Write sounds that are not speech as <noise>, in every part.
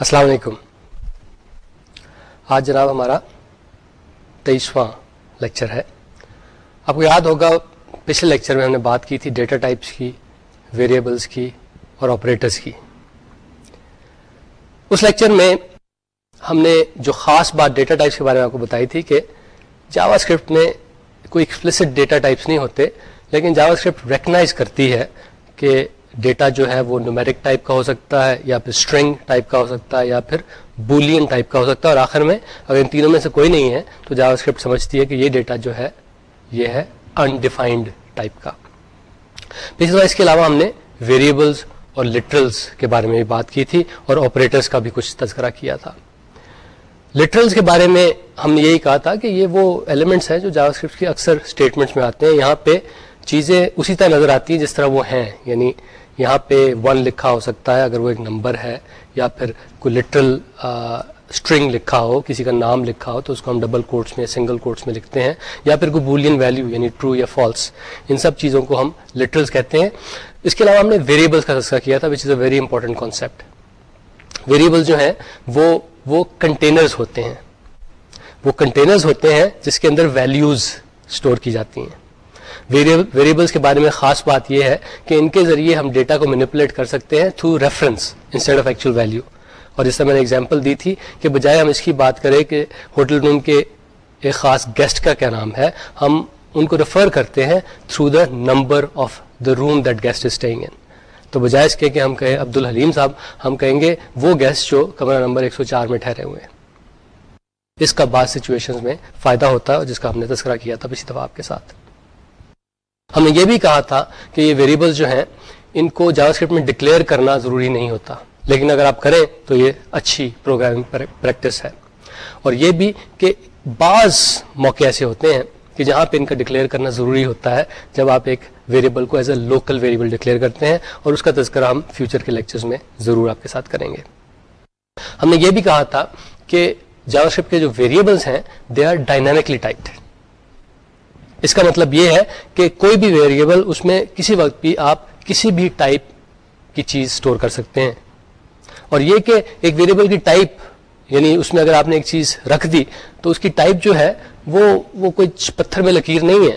السلام علیکم۔ آج جناب ہمارا تیئیسواں لیکچر ہے۔ آپ کو یاد ہوگا، پچھلے لیکچر میں ہم نے بات کی تھی ڈیٹا ٹائپس کی ویریبلس کی اور آپریٹرس کی۔ اس لیکچر میں ہم نے جو خاص بات ڈیٹا ٹائپس کے بارے میں آپ کو بتائی تھی کہ جاوا اسکرپٹ میں کوئی ایکسپلسڈ ڈیٹا ٹائپس نہیں ہوتے، لیکن جاوا اسکرپٹ ریکگنائز کرتی ہے کہ ڈیٹا جو ہے وہ نومیرک ٹائپ کا ہو سکتا ہے یا پھر اسٹرنگ ٹائپ کا ہو سکتا ہے یا پھر بولین ٹائپ کا ہو سکتا ہے اور آخر میں اگر ان تینوں میں سے کوئی نہیں ہے تو جاوا اسکرپٹ سمجھتی ہے کہ یہ ڈیٹا جو ہے یہ ہے انڈیفائنڈ ٹائپ کا۔ پچھلی بار اس کے علاوہ ہم نے ویریبلس اور لٹرلس کے بارے میں بھی بات کی تھی اور آپریٹرس کا بھی کچھ تذکرہ کیا تھا۔ لٹرلس کے بارے میں ہم نے یہی کہا تھا کہ یہ وہ ایلیمنٹس ہیں جو جاوا اسکرپٹ کی اکثر اسٹیٹمنٹس میں آتے ہیں۔ یہاں پہ چیزیں اسی طرح نظر آتی ہیں جس طرح وہ ہیں یعنی یہاں پہ ون لکھا ہو سکتا ہے، اگر وہ ایک نمبر ہے، یا پھر کوئی لٹرل اسٹرنگ لکھا ہو، کسی کا نام لکھا ہو، تو اس کو ہم ڈبل کوٹس میں سنگل کوٹس میں لکھتے ہیں، یا پھر کوئی بولین ویلیو یعنی ٹرو یا فالس ان سب چیزوں کو ہم لٹرلس کہتے ہیں۔ اس کے علاوہ ہم نے ویریبلس کا تذکرہ کیا تھا which is a very important concept variable جو ہیں، وہ وہ کنٹینرز ہوتے ہیں۔ وہ کنٹینرز ہوتے ہیں جس کے اندر ویلیوز اسٹور کی جاتی ہیں۔ ویریبلس کے بارے میں خاص بات یہ ہے کہ ان کے ذریعے ہم ڈیٹا کو مینپولیٹ کر سکتے ہیں through reference instead of actual value اور جس طرح میں نے ایگزامپل دی تھی کہ بجائے ہم اس کی بات کریں کہ ہوٹل روم کے ایک خاص گیسٹ کا کیا نام ہے، ہم ان کو ریفر کرتے ہیں through the number of the room that guest is staying in تو بجائے اس کے کہ ہم کہیں عبد الحلیم صاحب، ہم کہیں گے وہ گیسٹ جو کمرہ نمبر 104 میں ٹھہرے ہوئے ہیں۔ اس کا بعض سچویشن میں فائدہ ہوتا ہے جس کا ہم نے تذکرہ کیا تھا پچھلی دفعہ آپ کے ساتھ۔ ہم نے یہ بھی کہا تھا کہ یہ ویریبلس جو ہیں، ان کو جاوا اسکرپٹ میں ڈکلیئر کرنا ضروری نہیں ہوتا۔ لیکن اگر آپ کریں تو یہ اچھی پروگرامنگ پریکٹس ہے۔ اور یہ بھی کہ بعض موقع ایسے ہوتے ہیں کہ جہاں پہ ان کا ڈکلیئر کرنا ضروری ہوتا ہے، جب آپ ایک ویریبل کو as a local variable declare کرتے ہیں اور اس کا تذکرہ ہم فیوچر کے لیکچرز میں ضرور آپ کے ساتھ کریں گے۔ ہم نے یہ بھی کہا تھا کہ جاوا اسکرپٹ کے جو ویریبلس ہیں دے آر ڈائنامکلی ٹائپڈ اس کا مطلب یہ ہے کہ کوئی بھی ویریبل اس میں کسی وقت بھی آپ کسی بھی ٹائپ کی چیز سٹور کر سکتے ہیں۔ اور یہ کہ ایک ویریبل کی ٹائپ یعنی اس میں اگر آپ نے ایک چیز رکھ دی، تو اس کی ٹائپ جو ہے، وہ وہ کوئی پتھر میں لکیر نہیں ہے۔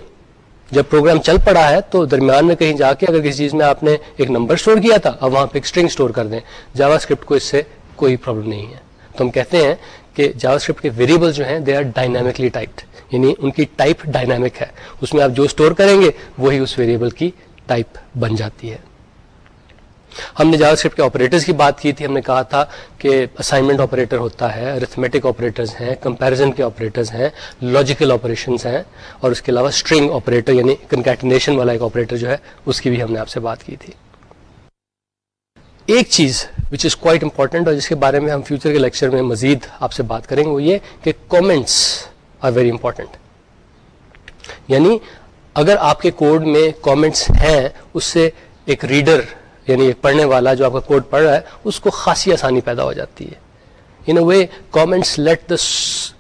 جب پروگرام چل پڑا ہے، تو درمیان میں کہیں جا کے اگر کسی چیز میں آپ نے ایک نمبر سٹور کیا تھا، اب وہاں پہ ایک اسٹرنگ سٹور کر دیں۔ جاوا اسکرپٹ کو اس سے کوئی پرابلم نہیں ہے۔ تو ہم کہتے ہیں کہ جاوا اسکرپٹ کے ویریبل جو ہیں دے آر ڈائنامکلی ٹائپڈ یعنی ان کی ٹائپ ڈائنامک ہے. اس میں آپ جو اسٹور کریں گے، وہی اس ویریبل کی ٹائپ بن جاتی ہے. ہم نے جاوا اسکرپٹ کے آپریٹرز کی بات کی تھی. ہم نے کہا تھا کہ اسائنمنٹ آپریٹر ہوتا ہے ارتھمیٹک آپریٹرز ہیں کمپیرزن کے آپریٹرز ہیں لاجیکل آپریشنز ہیں، اور اس کے علاوہ اسٹرنگ آپریٹر یعنی کنکیٹنیشن والا ایک آپریٹر جو ہے، اس کی بھی ہم نے آپ سے بات کی تھی. ایک چیز وچ از کوائٹ امپورٹنٹ اور جس کے بارے میں ہم فیوچر کے لیکچر میں مزید آپ سے بات کریں گے، وہ یہ کہ کامنٹس آر ویری امپورٹنٹ یعنی اگر آپ کے کوڈ میں کامنٹس ہیں، اس سے ایک ریڈر یعنی ایک پڑھنے والا جو آپ کا کوڈ پڑھ رہا ہے، اس کو خاصی آسانی پیدا ہو جاتی ہے. In a way comments let the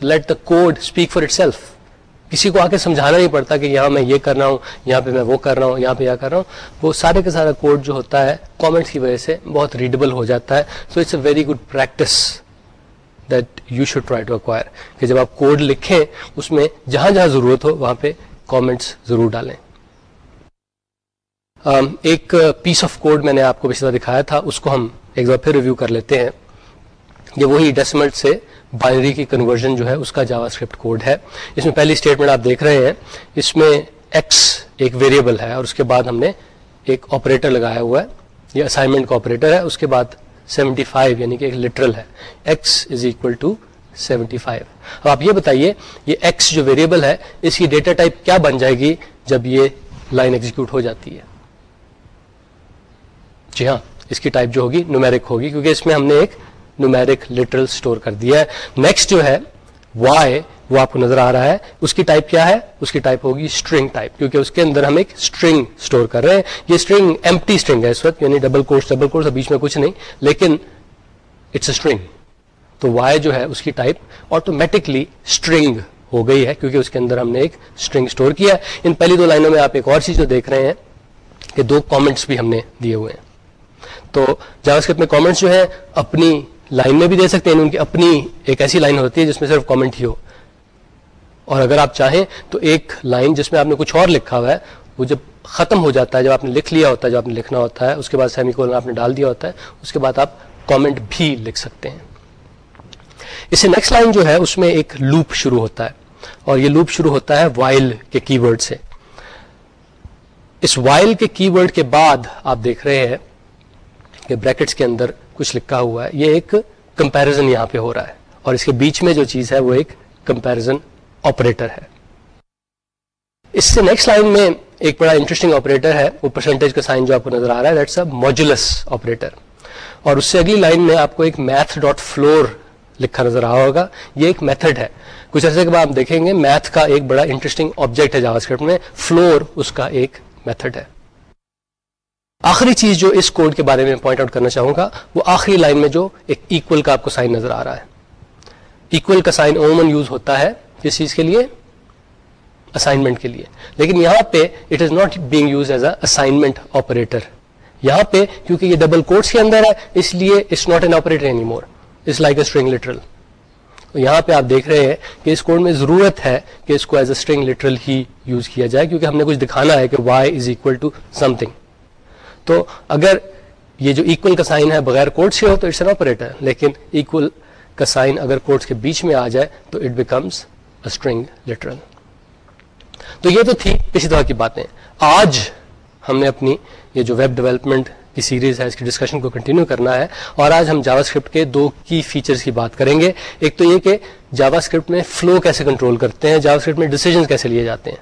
let the code speak for itself کسی کو آ کے سمجھانا نہیں پڑتا کہ یہاں میں یہ کر رہا ہوں یہاں پہ میں وہ کر رہا ہوں یہاں پہ یہ کر رہا ہوں۔ وہ سارے کا سارا کوڈ جو ہوتا ہے کامنٹس کی وجہ سے بہت ریڈیبل ہو جاتا ہے۔ So it's a very good practice that you should try to acquire کہ جب آپ کوڈ لکھیں اس میں جہاں جہاں ضرورت ہو وہاں پہ کامنٹس ضرور ڈالیں۔ Um, ایک پیس آف کوڈ میں نے آپ کو پچھلے دکھایا تھا اس کو ہم ایک بار پھر ریویو کر لیتے ہیں۔ یہ وہی ڈیسمنٹ سے بائنری کی کنورژن جو ہے، اس کا جاوا اسکرپٹ کوڈ ہے۔ اس میں پہلی اسٹیٹمنٹ آپ دیکھ رہے ہیں۔ اس میں ایکس ایک ویریبل ہے اور اس کے بعد ہم نے ایک آپریٹر لگایا ہوا ہے۔ یہ اسائنمنٹ کا آپریٹر ہے۔ اس کے بعد 75 یعنی کہ ایک لٹرل ہے۔ X is equal to seventy five اب آپ یہ بتائیے، یہ ایکس جو ویریبل ہے، اس کی ڈیٹا ٹائپ کیا بن جائے گی جب یہ لائن ایگزیکیوٹ ہو جاتی ہے؟ جی ہاں اس کی ٹائپ جو ہوگی نومیرک ہوگی، کیونکہ اس میں ہم نے ایک نومیرک لٹرل اسٹور کر دیا ہے۔ نیکسٹ جو ہے وائی وہ آپ کو نظر آ رہا ہے۔ اس کی ٹائپ کیا ہے؟ اس کی ٹائپ ہوگی اسٹرنگ ٹائپ کیونکہ اس کے اندر ہم ایک اسٹرنگ اسٹور کر رہے ہیں۔ یہ اسٹرنگ ایم ٹی اسٹرنگ ہے اس وقت یعنی ڈبل کورس ڈبل کورس بیچ میں کچھ نہیں۔ لیکن اٹس اے اسٹرنگ تو وائی جو ہے، اس کی ٹائپ آٹومیٹکلی اسٹرنگ ہو گئی ہے، کیونکہ اس کے اندر ہم نے ایک اسٹرنگ اسٹور کیا ہے۔ ان پہلی دو لائنوں میں آپ ایک اور چیز جو دیکھ رہے ہیں کہ دو کامنٹس بھی ہم نے دیے ہوئے ہیں۔ تو جاوا اسکرپٹ میں کامنٹس جو ہیں، اپنی لائن میں بھی دے سکتے ہیں یعنی ان کی اپنی ایک ایسی لائن ہوتی ہے جس میں صرف کامنٹ ہی ہو۔ اور اگر آپ چاہیں تو ایک لائن جس میں آپ نے کچھ اور لکھا ہوا ہے، وہ جب ختم ہو جاتا ہے، جب آپ نے لکھ لیا ہوتا ہے جو آپ نے لکھنا ہوتا ہے، اس کے بعد سیمی کولن آپ نے ڈال دیا ہوتا ہے، اس کے بعد آپ کامنٹ بھی لکھ سکتے ہیں۔ اس سے نیکسٹ لائن جو ہے، اس میں ایک لوپ شروع ہوتا ہے۔ اور یہ لوپ شروع ہوتا ہے وائل کے کی ورڈ سے۔ اس وائل کے کی ورڈ کے بعد آپ دیکھ رہے ہیں کہ بریکٹس کے اندر کچھ لکھا ہوا ہے، یہ ایک کمپیرزن یہاں پہ ہو رہا ہے۔ اور اس کے بیچ میں جو چیز ہے، وہ ایک کمپیرزن آپریٹر ہے۔ اس سے نیکسٹ لائن میں ایک بڑا انٹرسٹنگ آپریٹر ہے، وہ پرسنٹیج کا سائن جو آپ کو نظر آ رہا ہے دیٹس اے موجولس آپریٹر اور اس سے اگلی لائن میں آپ کو ایک میتھ ڈاٹ فلور لکھا نظر آ ہوگا۔ یہ ایک میتھڈ ہے۔ کچھ عرصے کے بعد آپ دیکھیں گے میتھ کا ایک بڑا انٹرسٹنگ آبجیکٹ ہے جاوا اسکرپٹ میں فلور اس کا ایک میتھڈ ہے۔ آخری چیز جو اس کوڈ کے بارے میں پوائنٹ آؤٹ کرنا چاہوں گا، وہ آخری لائن میں جو ایک ایکول کا آپ کو سائن نظر آ رہا ہے۔ ایکول کا سائن عموماً یوز ہوتا ہے کس چیز کے لیے؟ اسائنمنٹ کے لیے۔ لیکن یہاں پہ it is not being use as a assignment operator یہاں پہ کیونکہ یہ ڈبل کوٹس کے اندر ہے، اس لیے it's not an operator any more it's like a string literal یہاں پہ آپ دیکھ رہے ہیں کہ اس کوڈ میں ضرورت ہے کہ اس کو ایز اے اسٹرنگ لٹرل ہی یوز کیا جائے، کیونکہ ہم نے کچھ دکھانا ہے کہ y is equal to something تو اگر یہ جو ایکول کا سائن ہے بغیر کوڈ سے ہو تو اٹس این آپریٹر لیکن ایکول کا سائن اگر کوڈس کے بیچ میں آ جائے تو اٹ بیکمس اسٹرنگ لٹرل تو یہ تو تھی اسی طرح کی باتیں۔ آج ہم نے اپنی یہ جو ویب ڈیولپمنٹ کی سیریز ہے، اس کی ڈسکشن کو کنٹینیو کرنا ہے۔ اور آج ہم جاوا اسکرپٹ کے دو کی فیچرز کی بات کریں گے۔ ایک تو یہ کہ جاوا اسکرپٹ میں فلو کیسے کنٹرول کرتے ہیں جاوا اسکرپٹ میں ڈیسیجن کیسے لیے جاتے ہیں۔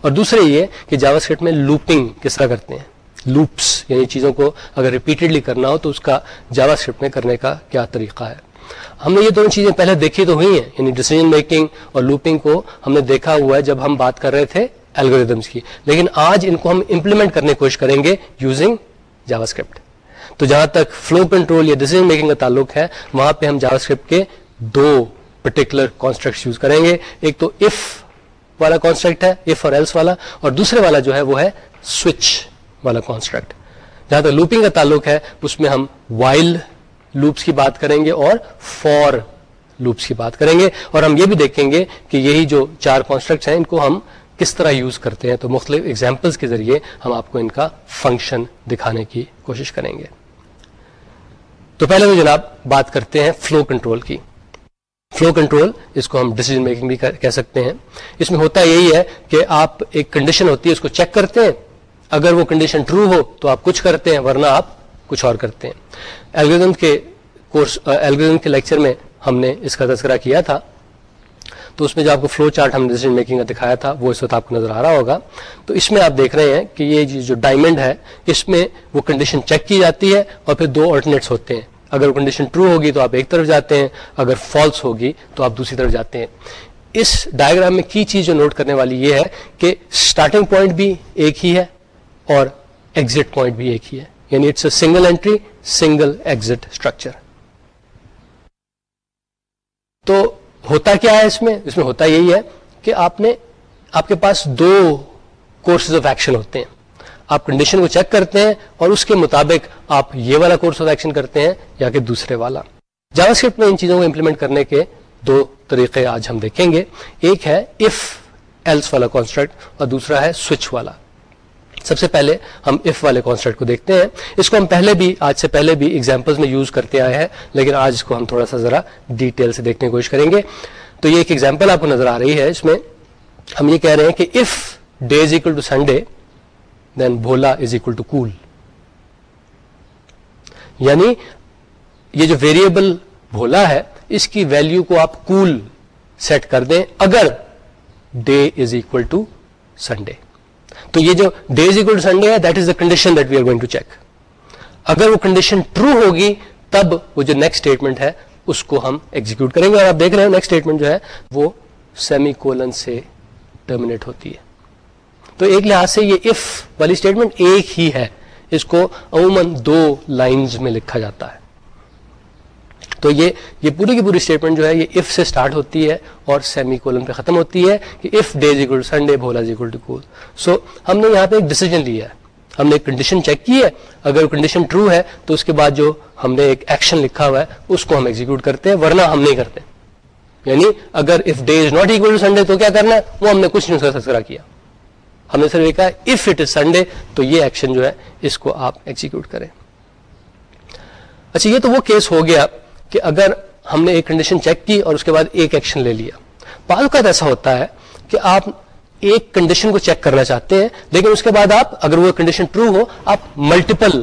اور دوسرے یہ کہ جاوا اسکرپٹ میں لوپنگ کس طرح کرتے ہیں۔ لوپس یعنی چیزوں کو اگر ریپیٹڈلی کرنا ہو تو اس کا جاوا اسکرپٹ میں کرنے کا کیا طریقہ ہے؟ ہم نے یہ دونوں چیزیں پہلے دیکھی تو ہوئی ہیں یعنی ڈیسیجن میکنگ اور لوپنگ کو ہم نے دیکھا ہوا ہے جب ہم بات کر رہے تھے الگوریدمس کی۔ لیکن آج ان کو ہم امپلیمنٹ کرنے کی کوشش کریں گے یوزنگ جاوا اسکرپٹ تو جہاں تک فلو کنٹرول یا ڈیسیجن میکنگ کا تعلق ہے، وہاں پہ ہم جاوا اسکرپٹ کے دو پرٹیکولر کانسٹرکٹ یوز کریں گے۔ ایک تو اف والا کانسٹرکٹ ہے اف اور ایلس والا، اور دوسرے والا جو ہے وہ ہے سوئچ والا کانسٹرکٹ جہاں تک لوپنگ کا تعلق ہے، اس میں ہم وائل لوپس کی بات کریں گے اور فور لوپس کی بات کریں گے۔ اور ہم یہ بھی دیکھیں گے کہ یہی جو چار کانسٹرکٹس ہیں، ان کو ہم کس طرح یوز کرتے ہیں۔ تو مختلف ایگزامپلس کے ذریعے ہم آپ کو ان کا فنکشن دکھانے کی کوشش کریں گے۔ تو پہلے میں جناب بات کرتے ہیں فلو کنٹرول کی۔ فلو کنٹرول اس کو ہم ڈیسیجن میکنگ بھی کہہ سکتے ہیں۔ اس میں ہوتا یہی ہے کہ آپ ایک کنڈیشن ہوتی ہے، اس کو چیک کرتے ہیں۔ اگر وہ کنڈیشن ٹرو ہو تو آپ کچھ کرتے ہیں، ورنہ آپ کچھ اور کرتے ہیں۔ الگریزم کے کورس الگریزم کے لیکچر میں ہم نے اس کا تذکرہ کیا تھا۔ تو اس میں جو آپ کو فلو چارٹ ہم ڈیسیجن میکنگ کا دکھایا تھا، وہ اس وقت آپ کو نظر آ رہا ہوگا۔ تو اس میں آپ دیکھ رہے ہیں کہ یہ جو ڈائمنڈ ہے، اس میں وہ کنڈیشن چیک کی جاتی ہے اور پھر دو آلٹرنیٹس ہوتے ہیں۔ اگر وہ کنڈیشن ٹرو ہوگی تو آپ ایک طرف جاتے ہیں، اگر فالس ہوگی تو آپ دوسری طرف جاتے ہیں۔ اس ڈائگرام میں کی چیز جو نوٹ کرنے والی یہ ہے کہ اسٹارٹنگ پوائنٹ بھی ایک ہی ہے۔ اور ایگزٹ پوائنٹ بھی ایک ہی ہے۔ یعنی it's a single entry single exit structure تو ہوتا کیا ہے اس میں؟ اس میں ہوتا یہی ہے کہ آپ نے آپ کے پاس دو کورسز آف ایکشن ہوتے ہیں۔ آپ کنڈیشن کو چیک کرتے ہیں اور اس کے مطابق آپ یہ والا کورس آف ایکشن کرتے ہیں یا کہ دوسرے والا۔ جاوا اسکرپٹ میں ان چیزوں کو امپلیمنٹ کرنے کے دو طریقے آج ہم دیکھیں گے۔ ایک ہے اف ایلس والا کانسٹرکٹ اور دوسرا ہے سوئچ والا۔ سب سے پہلے ہم اف والے کانسٹرکٹ کو دیکھتے ہیں۔ اس کو ہم پہلے بھی، آج سے پہلے بھی ایگزامپلس میں یوز کرتے آئے ہیں، لیکن آج اس کو ہم تھوڑا سا ذرا ڈیٹیل سے دیکھنے کی کوشش کریں گے۔ تو یہ ایک ایگزامپل آپ کو نظر آ رہی ہے۔ اس میں ہم یہ کہہ رہے ہیں کہ if day is equal to Sunday then بھولا از اکول ٹو کول یعنی یہ جو ویریبل بھولا ہے، اس کی ویلو کو آپ کول سیٹ کر دیں، اگر day is equal to Sunday تو یہ جو ڈے از اکول سنڈے ہے that is the condition that we are going to check اگر وہ کنڈیشن ٹرو ہوگی، تب وہ جو نیکسٹ اسٹیٹمنٹ ہے، اس کو ہم ایگزیکیوٹ کریں گے۔ اور آپ دیکھ رہے ہیں نیکسٹ اسٹیٹمنٹ جو ہے، وہ سیمی کولن سے ٹرمینیٹ ہوتی ہے۔ تو ایک لحاظ سے یہ اف والی اسٹیٹمنٹ ایک ہی ہے، اس کو عموماً دو لائنز میں لکھا جاتا ہے۔ تو یہ یہ پوری کی پوری اسٹیٹمنٹ جو ہے یہ اف سے اسٹارٹ ہوتی ہے اور سیمی کولن پہ ختم ہوتی ہے کہ اف ڈے اکول سنڈے بھولا اکول ٹو کول سو ہم نے یہاں پہ ایک ڈیسیجن لیا ہے۔ ہم نے ایک کنڈیشن چیک کی ہے۔ اگر کنڈیشن ٹرو ہے تو اس کے بعد جو ہم نے ایک ایکشن لکھا ہوا ہے، اس کو ہم ایگزیکیوٹ کرتے ہیں، ورنہ ہم نہیں کرتے۔ یعنی اگر if day is not equal to Sunday تو کیا کرنا ہے؟ وہ ہم نے کچھ نہیں اس کا تذکرہ کیا۔ ہم نے صرف کہا اف اٹ از سنڈے تو یہ ایکشن جو ہے اس کو آپ ایگزیکیوٹ کریں۔ اچھا یہ تو وہ کیس ہو گیا۔ کہ اگر ہم نے ایک کنڈیشن چیک کی اور اس کے بعد ایک ایکشن لے لیا۔ بعض اوقات ایسا ہوتا ہے کہ آپ ایک کنڈیشن کو چیک کرنا چاہتے ہیں، لیکن اس کے بعد آپ، اگر وہ کنڈیشن ٹرو ہو، آپ ملٹیپل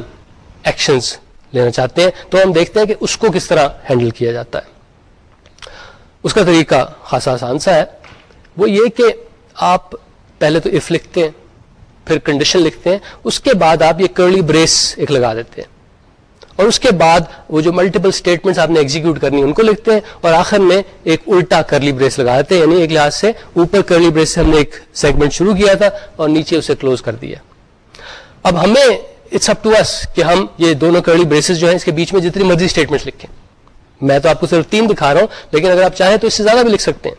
ایکشنز لینا چاہتے ہیں۔ تو ہم دیکھتے ہیں کہ اس کو کس طرح ہینڈل کیا جاتا ہے۔ اس کا طریقہ خاصا آسان سا ہے۔ وہ یہ کہ آپ پہلے تو اف لکھتے ہیں، پھر کنڈیشن لکھتے ہیں، اس کے بعد آپ یہ کرلی بریس ایک لگا دیتے ہیں۔ اور اس کے بعد وہ جو ملٹیپل اسٹیٹمنٹس آپ نے ایگزیکیوٹ کرنی ان کو لکھتے ہیں اور آخر میں ایک الٹا کرلی بریس لگا دیتے ہیں یعنی ایک لحاظ سے اوپر کرلی بریس سے ہم نے ایک سیگمنٹ شروع کیا تھا اور نیچے اسے کلوز کر دیا۔ اب ہمیں اٹس اپ ٹو اس کہ ہم یہ دونوں کرلی بریسز جو ہیں، اس کے بیچ میں جتنی مرضی اسٹیٹمنٹ لکھیں۔ میں تو آپ کو صرف تین دکھا رہا ہوں، لیکن اگر آپ چاہیں تو اس سے زیادہ بھی لکھ سکتے ہیں۔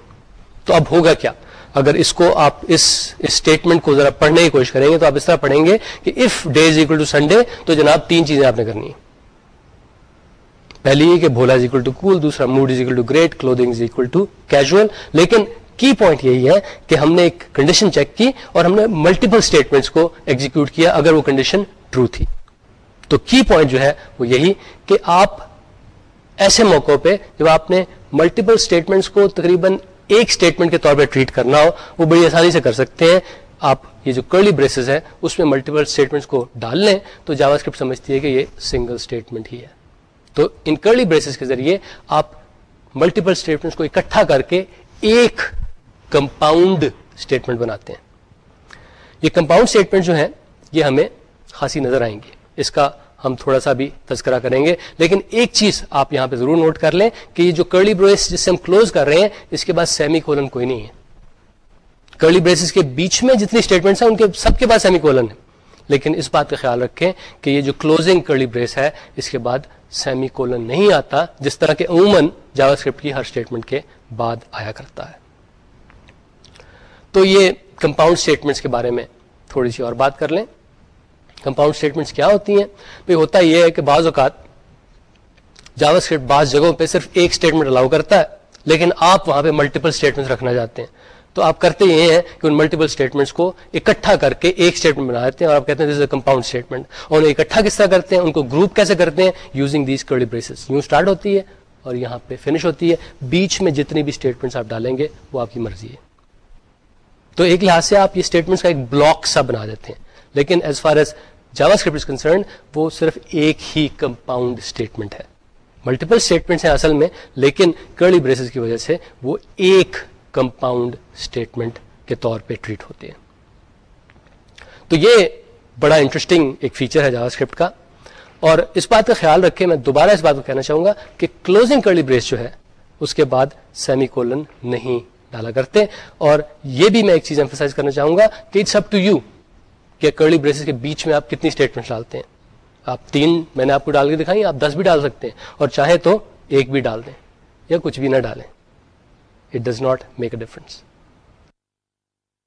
تو اب ہوگا کیا؟ اگر اس کو آپ اس اسٹیٹمنٹ کو ذرا پڑھنے کی کوشش کریں گے تو آپ اس طرح پڑھیں گے کہ if day is equal to Sunday تو جناب تین چیزیں آپ نے کرنی ہے پہلی یہ کہ بھولا از اکول ٹو کول دوسرا mood is equal to great clothing is equal to casual لیکن کی پوائنٹ یہی ہے کہ ہم نے ایک کنڈیشن چیک کی اور ہم نے ملٹیپل اسٹیٹمنٹس کو ایگزیکیوٹ کیا اگر وہ کنڈیشن ٹرو تھی تو کی پوائنٹ جو ہے وہ یہی کہ آپ ایسے موقع پہ جب آپ نے ملٹیپل اسٹیٹمنٹس کو تقریباً ایک اسٹیٹمنٹ کے طور پہ ٹریٹ کرنا ہو وہ بڑی آسانی سے کر سکتے ہیں آپ یہ جو کرلی بریسز ہے اس میں ملٹیپل اسٹیٹمنٹس کو ڈال لیں تو جاوا اسکرپٹ سمجھتی ہے کہ یہ سنگل اسٹیٹمنٹ ہی ہے تو ان کرلی بریسز کے ذریعے آپ ملٹیپل اسٹیٹمنٹس کو اکٹھا کر کے ایک کمپاؤنڈ اسٹیٹمنٹ بناتے ہیں۔ یہ کمپاؤنڈ اسٹیٹمنٹ جو ہیں، یہ ہمیں خاصی نظر آئیں گے۔ اس کا ہم تھوڑا سا بھی تذکرہ کریں گے۔ لیکن ایک چیز آپ یہاں پہ ضرور نوٹ کر لیں کہ یہ جو کرلی بریس جس سے ہم کلوز کر رہے ہیں، اس کے بعد سیمی کولن کوئی نہیں ہے۔ کرلی بریس کے بیچ میں جتنی اسٹیٹمنٹس ہیں، ان کے سب کے بعد سیمی کولن ہے۔ لیکن اس بات کا خیال رکھیں کہ یہ جو کلوزنگ کرلی بریس ہے، اس کے بعد سیمی کولن نہیں آتا، جس طرح کے عموماً جاوا اسکرپٹ کی ہر اسٹیٹمنٹ کے بعد آیا کرتا ہے۔ تو یہ کمپاؤنڈ اسٹیٹمنٹس کے بارے میں تھوڑی سی اور بات کر لیں۔ کمپاؤنڈ اسٹیٹمنٹس کیا ہوتی ہیں؟ بھائی ہوتا یہ ہے کہ بعض اوقات جاوا اسکرپٹ بعض جگہوں پہ صرف ایک اسٹیٹمنٹ الاؤ کرتا ہے، لیکن آپ وہاں پہ ملٹیپل اسٹیٹمنٹ رکھنا چاہتے ہیں۔ تو آپ کرتے یہ ہیں کہ ان ملٹیپل اسٹیٹمنٹس کو اکٹھا کر کے ایک اسٹیٹمنٹ بنا دیتے ہیں اور آپ کہتے ہیں کمپاؤنڈ اسٹیٹمنٹ اور انہیں اکٹھا کس طرح کرتے ہیں؟ ان کو گروپ کیسے کرتے ہیں؟ یوزنگ دیز کرلی بریسز یوں اسٹارٹ ہوتی ہے اور یہاں پہ فنش ہوتی ہے. بیچ میں جتنی بھی اسٹیٹمنٹس آپ ڈالیں گے وہ آپ کی مرضی ہے. تو ایک لحاظ سے آپ یہ اسٹیٹمنٹس کا ایک بلاک سا بنا دیتے ہیں. لیکن as far as JavaScript concern وہ صرف ایک ہی کمپاؤنڈ اسٹیٹمنٹ ہے. ملٹیپل اسٹیٹمنٹ ہیں اصل میں، لیکن کرلی بریسز کی وجہ سے وہ ایک کمپاؤنڈ اسٹیٹمنٹ کے طور پہ ٹریٹ ہوتے ہیں۔ تو یہ بڑا انٹرسٹنگ ایک فیچر ہے جاوا اسکرپٹ کا۔ اور اس بات کا خیال رکھے میں دوبارہ اس بات کو کہنا چاہوں گا کہ کلوزنگ کرلی بریس جو ہے، اس کے بعد سیمی کولن نہیں ڈالا کرتے۔ اور یہ بھی میں ایک چیز ایمفسائز کرنا چاہوں گا کہ اٹس اپ ٹو یو کہ کرلی بریسز کے بیچ میں آپ کتنی اسٹیٹمنٹ ڈالتے ہیں۔ آپ تین میں نے آپ کو ڈال کے دکھائی، آپ دس بھی ڈال سکتے ہیں۔ اور چاہے تو ایک بھی ڈال دیں یا کچھ بھی نہ ڈالیں۔ It does not make a difference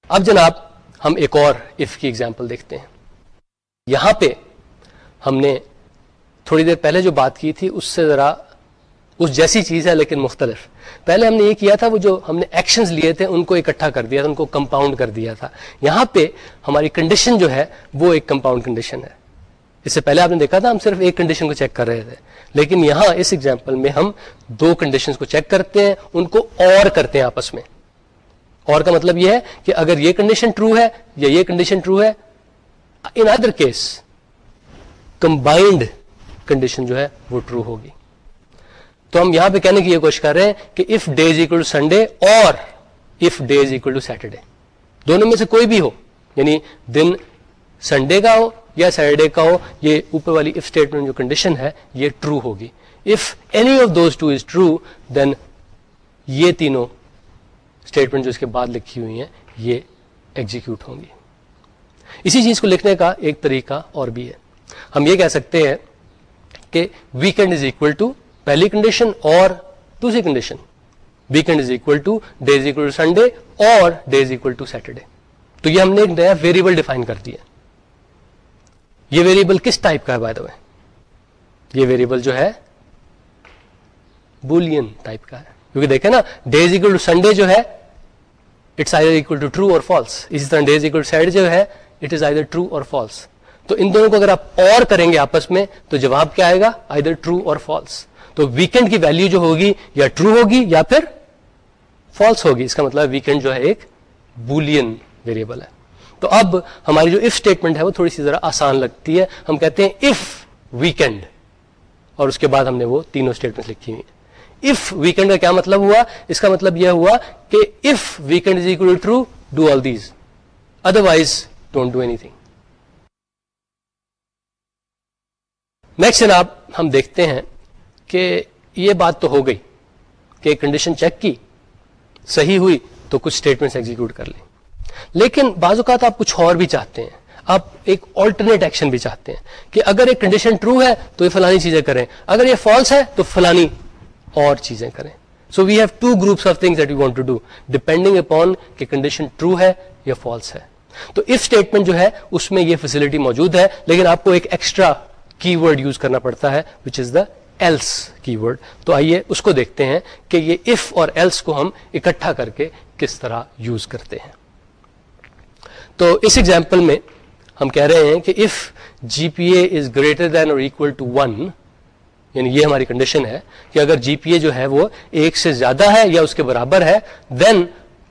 اب جناب، ہم ایک اور اف کی ایگزامپل دیکھتے ہیں۔ یہاں پہ ہم نے تھوڑی دیر پہلے جو بات کی تھی، اس سے ذرا اس جیسی چیز ہے لیکن مختلف۔ پہلے ہم نے یہ کیا تھا، وہ جو ہم نے ایکشنز لیے تھے، ان کو اکٹھا کر دیا تھا، ان کو کمپاؤنڈ کر دیا تھا۔ یہاں پہ ہماری کنڈیشن جو ہے، وہ ایک کمپاؤنڈ کنڈیشن ہے۔ اس سے پہلے آپ نے دیکھا تھا ہم صرف ایک کنڈیشن کو چیک کر رہے تھے۔ لیکن یہاں اس ایگزامپل میں ہم دو کنڈیشن کو چیک کرتے ہیں، ان کو اور کرتے ہیں آپس میں۔ اور کا مطلب یہ ہے کہ اگر یہ کنڈیشن ٹرو ہے یا یہ کنڈیشن ٹرو ہے in other case combined condition جو ہے وہ ٹرو ہوگی۔ تو ہم یہاں پہ کہنے کی یہ کوشش کر رہے ہیں کہ if day is equal to Sunday اور if day is equal to Saturday دونوں میں سے کوئی بھی ہو یعنی دن سنڈے کا ہو یا سیٹرڈے کا ہو، یہ اوپر والی اف اسٹیٹمنٹ جو کنڈیشن ہے، یہ ٹرو ہوگی۔ If any of those two is true then یہ تینوں اسٹیٹمنٹ جو اس کے بعد لکھی ہوئی ہیں، یہ ایگزیکیوٹ ہوں گی۔ اسی چیز کو لکھنے کا ایک طریقہ اور بھی ہے۔ ہم یہ کہہ سکتے ہیں کہ ویکینڈ از اکول ٹو پہلی کنڈیشن اور دوسری condition weekend is equal to day is equal to Sunday اور day is equal to Saturday تو یہ ہم نے ایک نیا ویریبل ڈیفائن کر دیا۔ یہ ویریبل کس ٹائپ کا ہے بائی دا وے یہ ویریبل جو ہے بولین ٹائپ کا ہے. کیونکہ دیکھیں نا ڈیز اکول ٹو سنڈے جو ہے it's I equal to true اور فالس اسی طرح ڈیز اکول سیٹ جو ہے اٹ از آئی ٹرو اور فالس تو ان دونوں کو اگر آپ اور کریں گے آپس میں، تو جواب کیا آئے گا؟ آئی ٹرو اور فالس تو ویکینڈ کی ویلو جو ہوگی، یا ٹرو ہوگی، یا پھر فالس ہوگی. اس کا مطلب ویکینڈ جو ہے، ایک بولین ویریبل ہے. تو اب ہماری جو اف اسٹیٹمنٹ ہے وہ تھوڑی سی ذرا آسان لگتی ہے۔ ہم کہتے ہیں اف ویکینڈ اور اس کے بعد ہم نے وہ تینوں اسٹیٹمنٹ لکھی ہوئی اف ویکینڈ کا کیا مطلب ہوا؟ اس کا مطلب یہ ہوا کہ if weekend is equal true do all these otherwise don't do anything next جناب ہم دیکھتے ہیں کہ یہ بات تو ہو گئی کہ کنڈیشن چیک کی، صحیح ہوئی تو کچھ اسٹیٹمنٹ ایگزیکیوٹ کر لیں۔ لیکن بعض اوقات آپ کچھ اور بھی چاہتے ہیں۔ آپ ایک آلٹرنیٹ ایکشن بھی چاہتے ہیں کہ اگر ایک کنڈیشن ٹرو ہے تو یہ فلانی چیزیں کریں۔ اگر یہ فالس ہے تو فلانی اور چیزیں کریں۔ So we have two groups of things you want to do depending upon کہ کنڈیشن ٹرو ہے یا فالس ہے۔ تو اف اسٹیٹمنٹ جو ہے، اس میں یہ فیسلٹی موجود ہے، لیکن آپ کو ایک ایکسٹرا کی ورڈ یوز کرنا پڑتا ہے وچ از دا ایلس کی ورڈ تو آئیے اس کو دیکھتے ہیں کہ یہ اف اور ایلس کو ہم اکٹھا کر کے کس طرح یوز کرتے ہیں۔ تو اس ایگزامپل میں ہم کہہ رہے ہیں کہ if G P A is greater دین اور اکول ٹو ون یعنی یہ ہماری کنڈیشن ہے کہ اگر جی پی اے جو ہے وہ ایک سے زیادہ ہے یا اس کے برابر ہے دین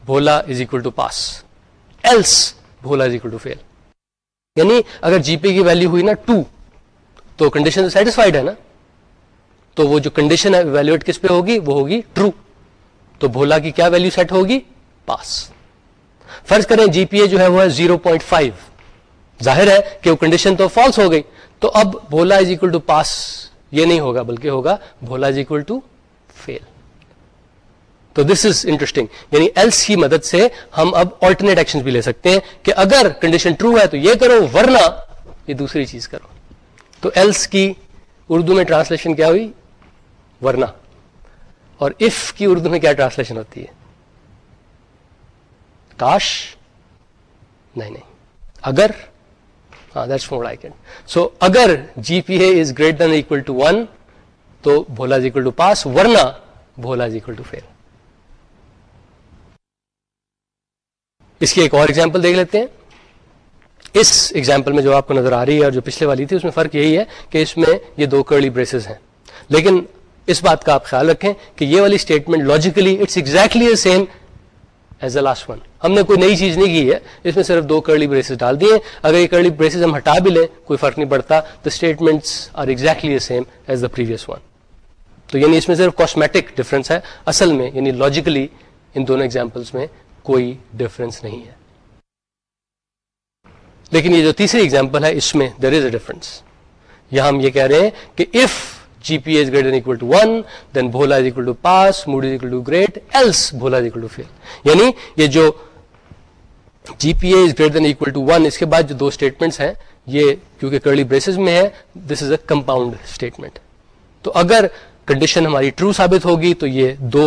بھولا is equal to pass else بھولا از اکول ٹو فیل یعنی اگر جی پی کی ویلو ہوئی نا ٹو تو کنڈیشن سیٹسفائڈ ہے نا؟ تو وہ جو کنڈیشن ہے ویلویٹ کس پہ ہوگی؟ وہ ہوگی ٹرو تو بھولا کی کیا ویلو سیٹ ہوگی؟ پاس فرض کریں جی پی اے جو ہے وہ زیرو پوائنٹ فائیو۔ ظاہر ہے کہ وہ کنڈیشن تو فالس ہو گئی۔ تو اب بھولا از اکول ٹو پاس یہ نہیں ہوگا، بلکہ ہوگا بھولا از اکول ٹو فیل تو دس از انٹرسٹنگ یعنی ایلس کی مدد سے ہم اب آلٹرنیٹ ایکشن بھی لے سکتے ہیں کہ اگر کنڈیشن ٹرو ہے تو یہ کرو، ورنہ یہ دوسری چیز کرو۔ تو ایلس کی اردو میں ٹرانسلیشن کیا ہوئی؟ ورنہ۔ اور اف کی اردو میں کیا ٹرانسلیشن ہوتی ہے؟ کاش؟ نہیں نہیں. اگر ہاں، دیٹس سو اگر G P A is great than equal to one تو بھولا از اکول ٹو پاس ورنہ بھولا از اکول ٹو فیل اس کی ایک اور ایگزامپل دیکھ لیتے ہیں. اس ایگزامپل میں جو آپ کو نظر آ رہی ہے اور جو پچھلے والی تھی، اس میں فرق یہی ہے کہ اس میں یہ دو کرلی بریسز ہیں. لیکن اس بات کا آپ خیال رکھیں کہ یہ والی statement logically it's exactly same as a last one ہم نے کوئی نئی چیز نہیں کی ہے، اس میں صرف دو کرلی بریسز ڈال دیے۔ اگر یہ کرلی بریسز ہم ہٹا بھی لیں، کوئی فرق نہیں پڑتا۔ تو statements are exactly same as the previous one تو یعنی اس میں صرف کاسمیٹک ڈفرنس ہے۔ اصل میں یعنی لاجیکلی ان دونوں ایگزامپلس میں کوئی ڈفرنس نہیں ہے۔ لیکن یہ جو تیسری ایگزامپل ہے، اس میں دیر از اے ڈفرنس یہاں ہم یہ کہہ رہے ہیں کہ if G P as greater equal to one then بھولا is equal to pass mood is equal to great else بھولا از اکول ٹو فیل یعنی یہ جو G P A is greater than equal to one اس کے بعد جو دو statements ہیں یہ کیونکہ کرلی بریسز میں ہے this is a compound statement تو اگر کنڈیشن ہماری ٹرو ثابت ہوگی تو یہ دو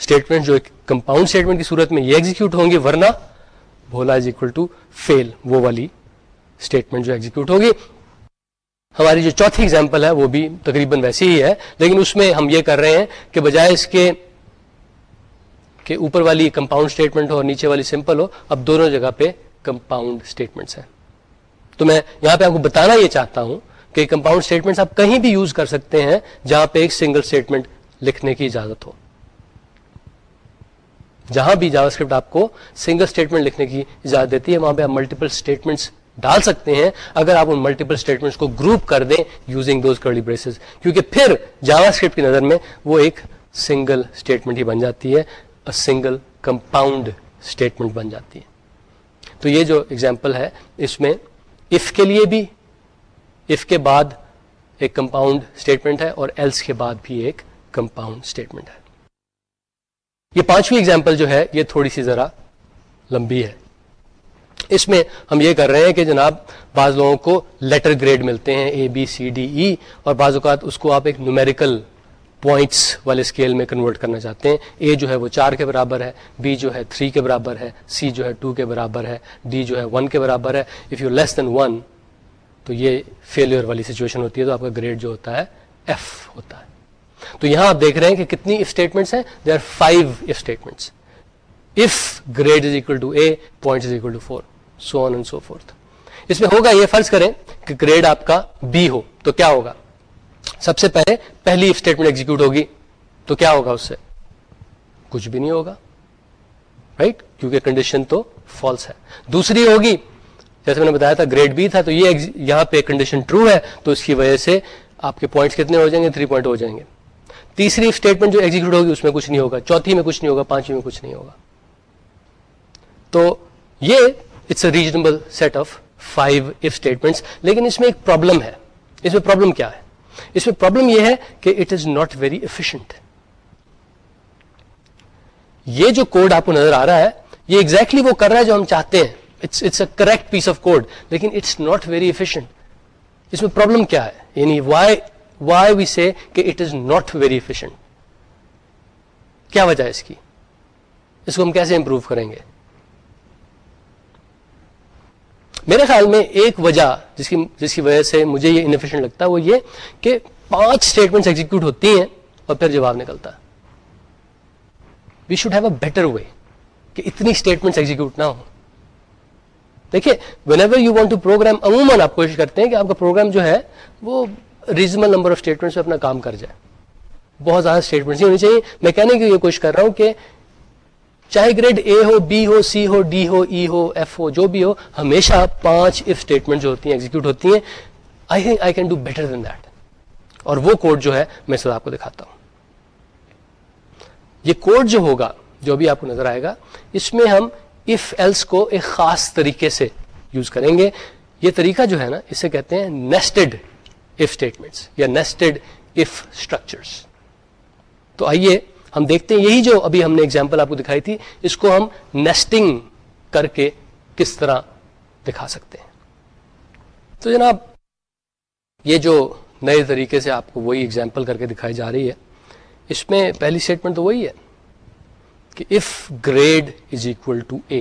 اسٹیٹمنٹ جو ایک کمپاؤنڈ اسٹیٹمنٹ کی صورت میں یہ ایگزیکیوٹ ہوں گے ورنہ بھولا از اکول ٹو فیل وہ والی اسٹیٹمنٹ جو ایگزیکیوٹ ہوگی ہماری جو چوتھی ایگزامپل ہے وہ بھی تقریباً ویسی ہی ہے، لیکن اس میں ہم یہ کر رہے ہیں کہ بجائے اس کے کہ اوپر والی کمپاؤنڈ اسٹیٹمنٹ ہو اور نیچے والی سمپل ہو، اب دونوں جگہ پہ کمپاؤنڈ اسٹیٹمنٹس ہیں۔ تو میں یہاں پہ آپ کو بتانا یہ چاہتا ہوں کہ کمپاؤنڈ اسٹیٹمنٹس آپ کہیں بھی یوز کر سکتے ہیں جہاں پہ ایک سنگل اسٹیٹمنٹ لکھنے کی اجازت ہو۔ جہاں بھی جاوا اسکرپٹ آپ کو سنگل اسٹیٹمنٹ لکھنے کی اجازت دیتی ہے، وہاں پہ آپ ملٹیپل اسٹیٹمنٹس ڈال سکتے ہیں اگر آپ ان ملٹیپل اسٹیٹمنٹس کو گروپ کر دیں یوزنگ دوز کرلی بریسز کیونکہ پھر جاوا اسکرپٹ کی نظر میں وہ ایک سنگل اسٹیٹمنٹ ہی بن جاتی ہے سنگل کمپاؤنڈ اسٹیٹمنٹ بن جاتی ہے۔ تو یہ جو ایگزامپل ہے، اس میں اف کے لیے بھی اف کے بعد ایک کمپاؤنڈ اسٹیٹمنٹ ہے اور ایلس کے بعد بھی ایک کمپاؤنڈ اسٹیٹمنٹ ہے۔ یہ پانچویں ایگزامپل جو ہے، یہ تھوڑی سی ذرا لمبی ہے۔ اس میں ہم یہ کر رہے ہیں کہ جناب بعض لوگوں کو لیٹر گریڈ ملتے ہیں اے بی سی ڈی ای اور بعض اوقات اس کو آپ ایک نومیریکل پوائنٹس والے اسکیل میں کنورٹ کرنا چاہتے ہیں۔ اے جو ہے وہ چار کے برابر ہے بی جو ہے تھری کے برابر ہے سی جو ہے ٹو کے برابر ہے ڈی جو ہے ون کے برابر ہے۔ If you less than one تو یہ فیلئر والی سچویشن ہوتی ہے تو آپ کا گریڈ جو ہوتا ہے ایف ہوتا ہے۔ تو یہاں آپ دیکھ رہے ہیں کہ کتنی اسٹیٹمنٹس ہیں۔ They are five statements if grade is equal to A point is equal to four so on and so forth اس میں ہوگا یہ فرض کریں کہ گریڈ آپ کا بی ہو، تو کیا ہوگا؟ سب سے پہلے پہلی اسٹیٹمنٹ ایگزیکیوٹ ہوگی، تو کیا ہوگا اس سے؟ کچھ بھی نہیں ہوگا رائٹ right? کیونکہ کنڈیشن تو فالس ہے۔ دوسری ہوگی، جیسے میں نے بتایا تھا گریڈ بی تھا، تو یہ یہاں پہ کنڈیشن ٹرو ہے، تو اس کی وجہ سے آپ کے پوائنٹس کتنے ہو جائیں گے؟ تھری پوائنٹ ہو جائیں گے۔ تیسری اسٹیٹمنٹ جو ایگزیکٹ ہوگی، اس میں کچھ نہیں ہوگا۔ چوتھی میں کچھ نہیں ہوگا، پانچویں میں کچھ نہیں ہوگا۔ تو یہ it's a reasonable set of five if statements لیکن اس میں ایک پرابلم ہے. اس میں پرابلم کیا ہے؟ اس میں پرابلم یہ ہے کہ it is not very efficient یہ جو کوڈ آپ کو نظر آ رہا ہے، یہ ایگزیکٹلی exactly وہ کر رہا ہے جو ہم چاہتے ہیں. It's it's a correct piece of code لیکن اٹس ناٹ ویری ایفیشنٹ اس میں پرابلم کیا ہے؟ یعنی وائی وائی وی سے کہ it is not very efficient کیا وجہ ہے اس کی؟ اس کو ہم کیسے امپروو کریں گے؟ میرے خیال میں ایک وجہ جس کی جس کی وجہ سے مجھے یہ انفیشنٹ لگتا ہے وہ یہ کہ پانچ اسٹیٹمنٹ ایگزیکٹ ہوتی ہیں اور پھر جواب نکلتا ہے۔ We should have a better way کہ اتنی اسٹیٹمنٹ ایگزیکیوٹ نہ ہو دیکھیے whenever you want to program عموماً آپ کوشش کرتے ہیں کہ آپ کا پروگرام جو ہے، وہ ریزنبل نمبر آف اسٹیٹمنٹ سے اپنا کام کر جائے۔ بہت زیادہ اسٹیٹمنٹ ہونی چاہیے۔ میں کہنے کی یہ کوشش کر رہا ہوں کہ چاہے گریڈ اے ہو بی ہو سی ہو ڈی ہو ای ہو ایف ہو، جو بھی ہو، ہمیشہ پانچ اف اسٹیٹمنٹ جو ہوتی ہیں ایگزیکیوٹ ہوتی ہیں. I think I can do better than that اور وہ کوڈ جو ہے، میں سر آپ کو دکھاتا ہوں. یہ کوڈ جو ہوگا، جو بھی آپ کو نظر آئے گا، اس میں ہم اف ایلس کو ایک خاص طریقے سے یوز کریں گے. یہ طریقہ جو ہے نا، اسے کہتے ہیں نیسٹڈ اف اسٹیٹمنٹس یا نیسٹڈ اف اسٹرکچرس تو آئیے ہم دیکھتے ہیں، یہی جو ابھی ہم نے اگزامپل آپ کو دکھائی تھی، اس کو ہم نیسٹنگ کر کے کس طرح دکھا سکتے ہیں۔ تو جناب، یہ جو نئے طریقے سے آپ کو وہی اگزامپل کر کے دکھائی جا رہی ہے، اس میں پہلی اسٹیٹمنٹ تو وہی ہے کہ if grade is equal to A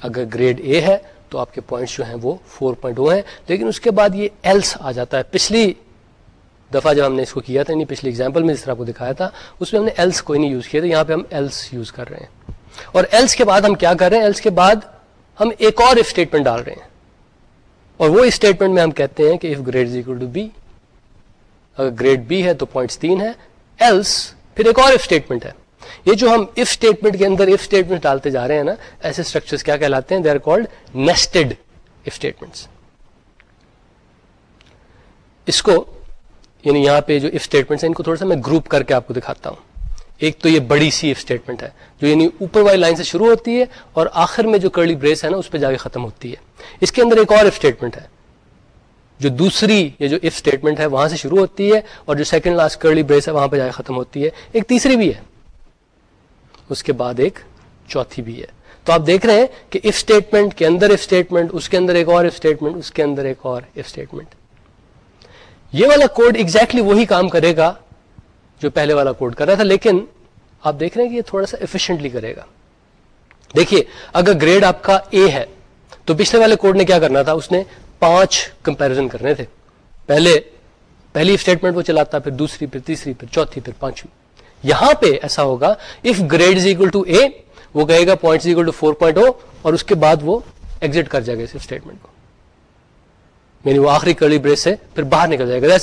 اگر گریڈ اے ہے تو آپ کے پوائنٹس جو ہیں وہ فور پوائنٹ oh ہیں، لیکن اس کے بعد یہ ایلس آ جاتا ہے۔ پچھلی دفعہ جب ہم نے اس کو کیا تھا یعنی پچھلی اگزامپل میں جس طرح کو دکھایا تھا، اس میں ہم نے ایلس کوئی نہیں یوز کیا تھا، یہاں پہ ہم ایلس یوز کر رہے ہیں۔ اور ایلس کے بعد ہم کیا کر رہے ہیں؟ ایلس کے بعد ہم ایک اور اسٹیٹمنٹ ڈال رہے ہیں۔ اور وہ اسٹیٹمنٹ میں ہم کہتے ہیں کہ if grade is equal to B اگر گریڈ بی ہے تو پوائنٹس تین ہے ایلس پھر ایک اور اسٹیٹمنٹ ہے۔ یہ جو ہم اف اسٹیٹمنٹ کے اندر اف اسٹیٹمنٹ ڈالتے جا رہے ہیں نا، ایسے اسٹرکچر کیا کہلاتے ہیں؟ They are called nested statements اس کو یعنی یہاں پہ جو اف اسٹیٹمنٹ ان کو تھوڑا سا میں گروپ کر کے آپ کو دکھاتا ہوں۔ ایک تو یہ بڑی سی اف اسٹیٹمنٹ ہے، جو یعنی اوپر والی لائن سے شروع ہوتی ہے اور آخر میں جو کرلی بریس ہے نا، اس پہ جا کے ختم ہوتی ہے۔ اس کے اندر ایک اور اف اسٹیٹمنٹ ہے، جو دوسری یہ جو اف اسٹیٹمنٹ ہے، وہاں سے شروع ہوتی ہے اور جو سیکنڈ لاسٹ کرلی بریس ہے، وہاں پہ جا کے ختم ہوتی ہے۔ ایک تیسری بھی ہے۔ اس کے بعد ایک چوتھی بھی ہے۔ تو آپ دیکھ رہے ہیں کہ اف اسٹیٹمنٹ کے اندر اف اسٹیٹمنٹ اس کے اندر ایک اور اف اسٹیٹمنٹ اس کے اندر ایک اور اف اسٹیٹمنٹ یہ والا کوڈ ایگزیکٹلی وہی کام کرے گا جو پہلے والا کوڈ کر رہا تھا، لیکن آپ دیکھ رہے ہیں کہ یہ تھوڑا سا ایفیشنٹلی کرے گا۔ دیکھیے، اگر گریڈ آپ کا اے ہے، تو پچھلے والے کوڈ نے کیا کرنا تھا؟ اس نے پانچ کمپیرزن کرنے تھے۔ پہلے، پہلی اسٹیٹمنٹ وہ چلاتا، پھر دوسری، پھر تیسری، پھر چوتھی، پھر پانچویں۔ یہاں پہ ایسا ہوگا if grade is equal to A وہ کہے گا point equal to four point ہو اور اس کے بعد وہ ایگزٹ کر جائے گا اس اسٹیٹمنٹ کو۔ یعنی وہ آخری کرلی بریس سے پھر باہر نکل جائے گا.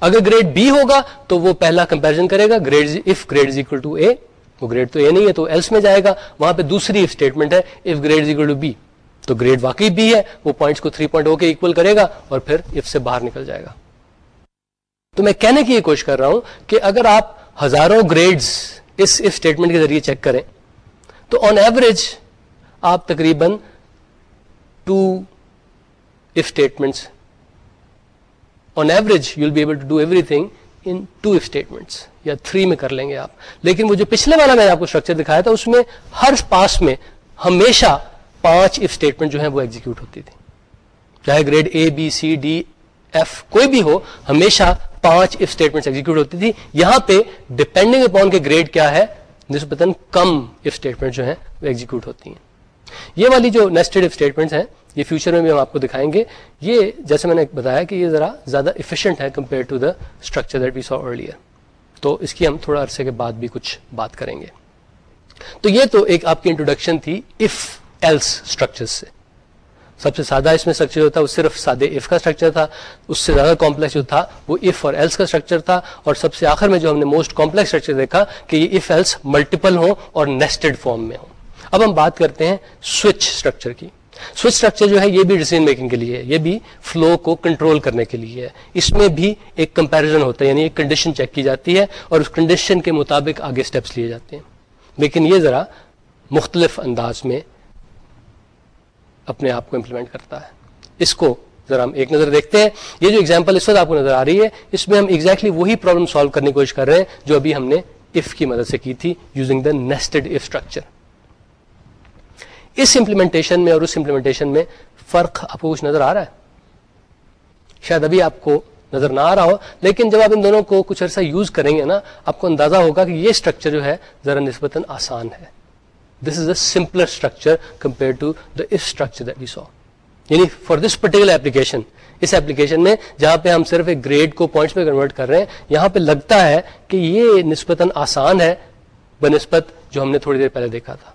اگر گریڈ بی ہوگا تو وہ پہلا کمپیرزن کرے گا. Grade if grade is equal to A وہ گریڈ تو اے نہیں ہے تو ایلس میں جائے گا. وہاں پہ دوسری اسٹیٹمنٹ ہے. If grade is equal to B تو گریڈ واقعی بی ہے. وہ پوائنٹس کو تھری پوائنٹ ہو کے اکول کرے گا اور پھر اف سے باہر نکل جائے گا. تو میں کہنے کی یہ کوشش کر رہا ہوں کہ اگر آپ ہزاروں گریڈز اس اف اسٹیٹمنٹ کے ذریعے چیک کریں، تو آن ایوریج آپ تقریباً two statements on average you will be able to do everything in two statements یا تھری میں کر لیں گے آپ. لیکن وہ جو پچھلے والا میں نے آپ کو اسٹرکچر دکھایا تھا، اس میں ہر پاس میں ہمیشہ پانچ اسٹیٹمنٹ جو ہیں وہ ایگزیکیوٹ ہوتی تھی چاہے grade A B C D F کوئی بھی ہو، ہمیشہ پانچ اسٹیٹمنٹ ایگزیکیوٹ ہوتی تھی یہاں پہ ڈپینڈنگ اپون کے گریڈ کیا ہے، نسبتاً کم اسٹیٹمنٹ جو ہیں وہ ایگزیکیوٹ ہوتی ہیں. یہ والی جو نیسٹڈ اسٹیٹمنٹ ہیں یہ فیوچر میں بھی ہم آپ کو دکھائیں گے۔ یہ جیسے میں نے بتایا کہ یہ ذرا زیادہ افیشینٹ ہے compare to the structure that we saw earlier تو اس کی ہم تھوڑا عرصے کے بعد بھی کچھ بات کریں گے۔ تو یہ تو ایک آپ کی انٹروڈکشن تھی اف ایلس اسٹرکچر سے۔ سب سے سادہ اس میں اسٹرکچر ہوتا، وہ صرف سادے اف کا اسٹرکچر تھا، اس سے زیادہ کمپلیکس جو تھا، وہ اف اور ایلس کا اسٹرکچر تھا۔ اور سب سے آخر میں جو ہم نے موسٹ کمپلیکس اسٹرکچر دیکھا کہ یہ اف ایلس ملٹیپل ہوں اور نیسٹڈ فارم میں ہوں۔ اب ہم بات کرتے ہیں سوئچ اسٹرکچر کی۔ سوئچ اسٹرکچر جو ہے یہ بھی ڈیسیزن میکنگ کے لیے، یہ بھی فلو کو کنٹرول کرنے کے لیے۔ ہے اس میں بھی ایک کمپیرزن ہوتا ہے یعنی ایک کنڈیشن چیک کی جاتی ہے اور اس کنڈیشن کے مطابق آگے اسٹیپس لیے جاتے ہیں۔ لیکن یہ ذرا مختلف انداز میں اپنے آپ کو امپلیمنٹ کرتا ہے۔ اس کو ذرا ہم ایک نظر دیکھتے ہیں۔ یہ جو ایگزامپل اس وقت آپ کو نظر آ رہی ہے، اس میں ہم ایگزیکٹلی exactly وہی پرابلم سالو کرنے کی کوشش کر رہے ہیں جو ابھی ہم نے اف کی مدد سے کی تھی using the nested if structure us implementation میں اور اس امپلیمنٹیشن میں فرق آپ کو کچھ نظر آ رہا ہے۔ شاید ابھی آپ کو نظر نہ آ رہا ہو، لیکن جب آپ ان دونوں کو کچھ عرصہ یوز کریں گے نا، آپ کو اندازہ ہوگا کہ یہ اسٹرکچر جو ہے ذرا نسبتاً آسان ہے۔ This is a simpler structure compare to the structure that we saw یعنی فار دس پرٹیکولر ایپلیکیشن اس ایپلیکیشن میں جہاں پہ ہم صرف ایک گریڈ کو پوائنٹس میں کنورٹ کر رہے ہیں، یہاں پہ لگتا ہے کہ یہ نسبتاً آسان ہے، بنسبت جو ہم نے تھوڑی دیر پہلے دیکھا تھا۔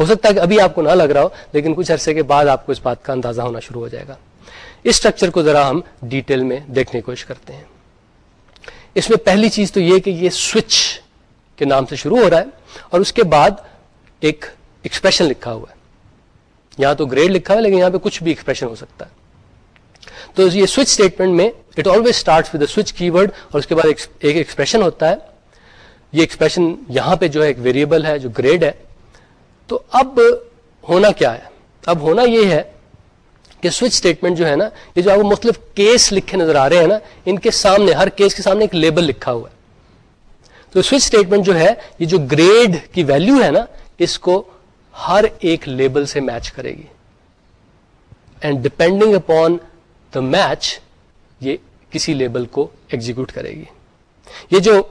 ہو سکتا ہے کہ ابھی آپ کو نہ لگ رہا ہو، لیکن کچھ عرصے کے بعد آپ کو اس بات کا اندازہ ہونا شروع ہو جائے گا۔ اس اسٹرکچر کو ذرا ہم ڈیٹیل میں دیکھنے کی کوشش کرتے ہیں۔ اس میں پہلی چیز تو یہ کہ یہ سوئچ کے نام سے شروع ہو رہا ہے اور اس کے بعد ایک ایکسپریشن لکھا ہوا ہے۔ یہاں تو گریڈ لکھا ہے، لیکن یہاں پہ کچھ بھی ایکسپریشن ہو سکتا ہے۔ تو یہ سوئچ اسٹیٹمنٹ میں it always start with switch key word اور اس کے بعد ایک ایکسپریشن ہوتا ہے۔ یہ ایکسپریشن یہاں پہ جو ہے ایک ویریبل ہے، جو گریڈ ہے تو اب ہونا کیا ہے؟ اب ہونا یہ ہے کہ سوئچ اسٹیٹمنٹ جو ہے نا، یہ جو آپ کو مختلف کیس لکھے نظر آ رہے ہیں نا، ان کے سامنے، ہر کیس کے سامنے ایک لیبل لکھا ہوا ہے۔ تو سوئچ اسٹیٹمنٹ جو ہے، یہ جو گریڈ کی ویلو ہے نا، اس کو ہر ایک لیبل سے میچ کرے گی۔ And depending upon the match یہ کسی لیبل کو ایگزیکیوٹ کرے گی۔ یہ جو،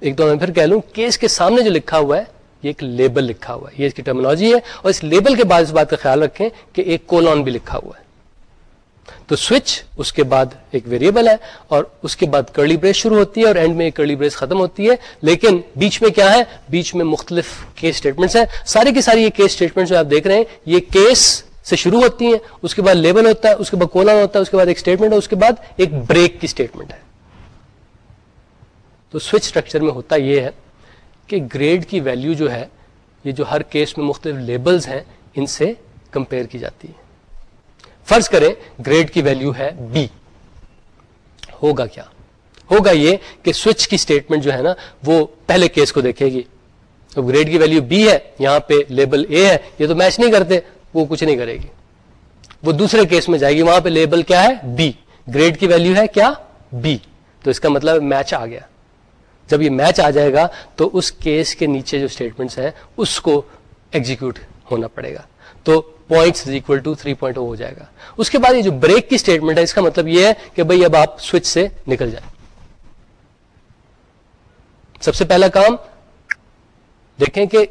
ایک دو میں پھر کہہ لوں کیس کے سامنے جو لکھا ہوا ہے یہ ایک لیبل لکھا ہوا ہے، یہ اس کی ٹرمنالوجی ہے اور اس لیبل کے بعد اس بات کا خیال رکھیں کہ ایک کولون بھی لکھا ہوا ہے۔ تو سوئچ اس کے بعد ایک ویریبل ہے اور اس کے بعد کرلی بریس شروع ہوتی ہے اور اینڈ میں ایک کرلی بریس ختم ہوتی ہے۔ لیکن بیچ میں کیا ہے؟ بیچ میں مختلف کیس اسٹیٹمنٹس ہیں۔ ساری کی ساری یہ کیس اسٹیٹمنٹ جو آپ دیکھ رہے ہیں، یہ کیس سے شروع ہوتی ہیں، اس کے بعد لیبل ہوتا ہے، اس کے بعد کولون ہوتا ہے، اس کے بعد ایک اسٹیٹمنٹ ہے، اس کے بعد ایک بریک کی اسٹیٹمنٹ ہے۔ تو سوئچ اسٹرکچر میں ہوتا یہ ہے۔ کہ گریڈ کی ویلیو جو ہے، یہ جو ہر کیس میں مختلف لیبلز ہیں، ان سے کمپیئر کی جاتی ہے۔ فرض کریں گریڈ کی ویلیو ہے بی ہوگا کیا؟ ہوگا یہ کہ سوئچ کی اسٹیٹمنٹ جو ہے نا، وہ پہلے کیس کو دیکھے گی۔ تو گریڈ کی ویلیو بی ہے، یہاں پہ لیبل اے ہے، یہ تو میچ نہیں کرتے، وہ کچھ نہیں کرے گی۔ وہ دوسرے کیس میں جائے گی، وہاں پہ لیبل کیا ہے؟ بی گریڈ کی ویلیو ہے کیا؟ بی تو اس کا مطلب میچ آ گیا۔ جب یہ میچ آ جائے گا تو اس کیس کے نیچے جو اسٹیٹمنٹس ہیں، اس کو ایگزیکیوٹ ہونا پڑے گا۔ تو points equal to three point ہو جائے گا۔ اس کے بعد یہ جو بریک کی اسٹیٹمنٹ ہے، اس کا مطلب یہ ہے کہ بھائی اب آپ سوئچ سے نکل جائیں۔ سب سے پہلا کام، دیکھیں کہ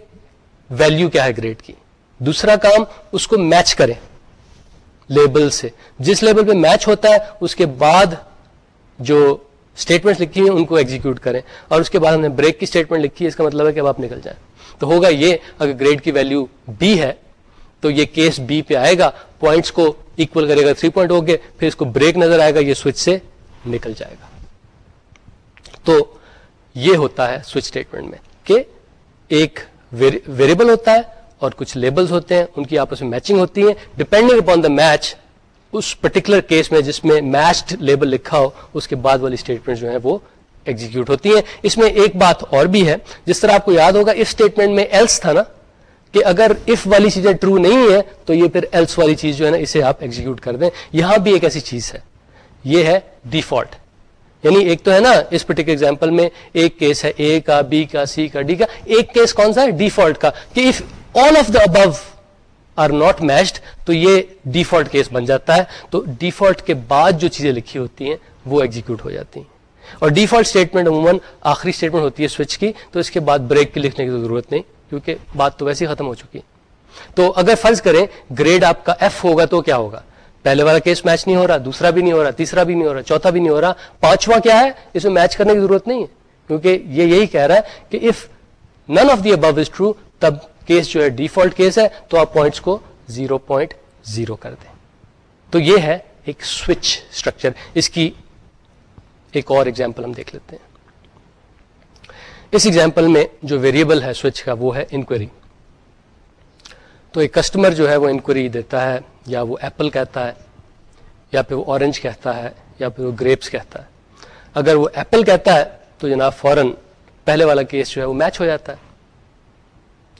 ویلو کیا ہے گریڈ کی۔ دوسرا کام، اس کو میچ کریں لیبل سے۔ جس لیبل پہ میچ ہوتا ہے، اس کے بعد جو اسٹیٹمنٹ لکھی ہیں، ان کو ایگزیکیوٹ کریں۔ اور اس کے بعد ہم نے بریک کی اسٹیٹمنٹ لکھی ہے، اس کا مطلب ہے کہ اب آپ نکل جائیں۔ تو ہوگا یہ، اگر گریڈ کی ویلو بی ہے، تو یہ کیس بی پہ آئے گا۔ پوائنٹس کو اکول کرے گا تھری پوائنٹ ہو گئے، پھر اس کو بریک نظر آئے گا، یہ سوئچ سے نکل جائے گا۔ تو یہ ہوتا ہے سوئچ اسٹیٹمنٹ میں کہ ایک ویریبل ہوتا ہے اور کچھ لیبلز ہوتے ہیں، ان کی آپس میں میچنگ ہوتی ہے ڈپینڈنگ اپون دا میچ اس پرٹیکولر کیس میں جس میں میچڈ لیبل لکھا ہو، اس کے بعد والی اسٹیٹمنٹ جو ہے وہ ایگزیکیوٹ ہوتی ہیں۔ اس میں ایک بات اور بھی ہے، جس طرح آپ کو یاد ہوگا اس اسٹیٹمنٹ میں ایلس تھا نا، کہ اگر اف والی چیزیں ٹرو نہیں ہے تو یہ پھر ایلس والی چیز جو ہے نا، اسے آپ ایگزیکیوٹ کر دیں۔ یہاں بھی ایک ایسی چیز ہے۔ یہ ہے ڈیفالٹ یعنی ایک تو ہے نا، اس پرٹیکولر ایگزامپل میں ایک کیس ہے اے کا بی کا سی کا ڈی کا۔ ایک کیس کون سا ہے؟ ڈیفالٹ کا۔ کہ if all of the above are not matched تو یہ ڈیفالٹ کیس بن جاتا ہے۔ تو ڈیفالٹ کے بعد جو چیزیں لکھی ہوتی ہیں، وہ ایگزیکیوٹ ہو جاتی ہیں۔ اور ڈیفالٹ اسٹیٹمنٹ عموماً آخری اسٹیٹمنٹ ہوتی ہے سوئچ کی، تو اس کے بعد بریک کی لکھنے کی ضرورت نہیں، کیونکہ بات تو ویسے ہی ختم ہو چکی۔ تو اگر فرض کریں گریڈ آپ کا ایف ہوگا تو کیا ہوگا؟ پہلے والا کیس میچ نہیں ہو رہا، دوسرا بھی نہیں ہو رہا، تیسرا بھی نہیں ہو رہا، چوتھا بھی نہیں ہو رہا۔ پانچواں کیا ہے؟ اس میں میچ کرنے کی ضرورت نہیں ہے، کیونکہ یہ یہی کہہ رہا ہے کہ if none of the above is true تب کیس جو ہے ڈیفالٹ کیس ہے، تو آپ پوائنٹس کو زیرو پوائنٹ زیرو کر دیں۔ تو یہ ہے ایک سوئچ اسٹرکچر اس کی ایک اور ایگزامپل ہم دیکھ لیتے ہیں۔ اس ایگزامپل میں جو ویریبل ہے سوئچ کا، وہ ہے انکوائری تو ایک کسٹمر جو ہے وہ انکوائری دیتا ہے، یا وہ ایپل کہتا ہے، یا پھر وہ اورنج کہتا ہے، یا پھر وہ گریپس کہتا ہے۔ اگر وہ ایپل کہتا ہے، تو جناب فوراً پہلے والا کیس جو ہے وہ میچ ہو جاتا ہے۔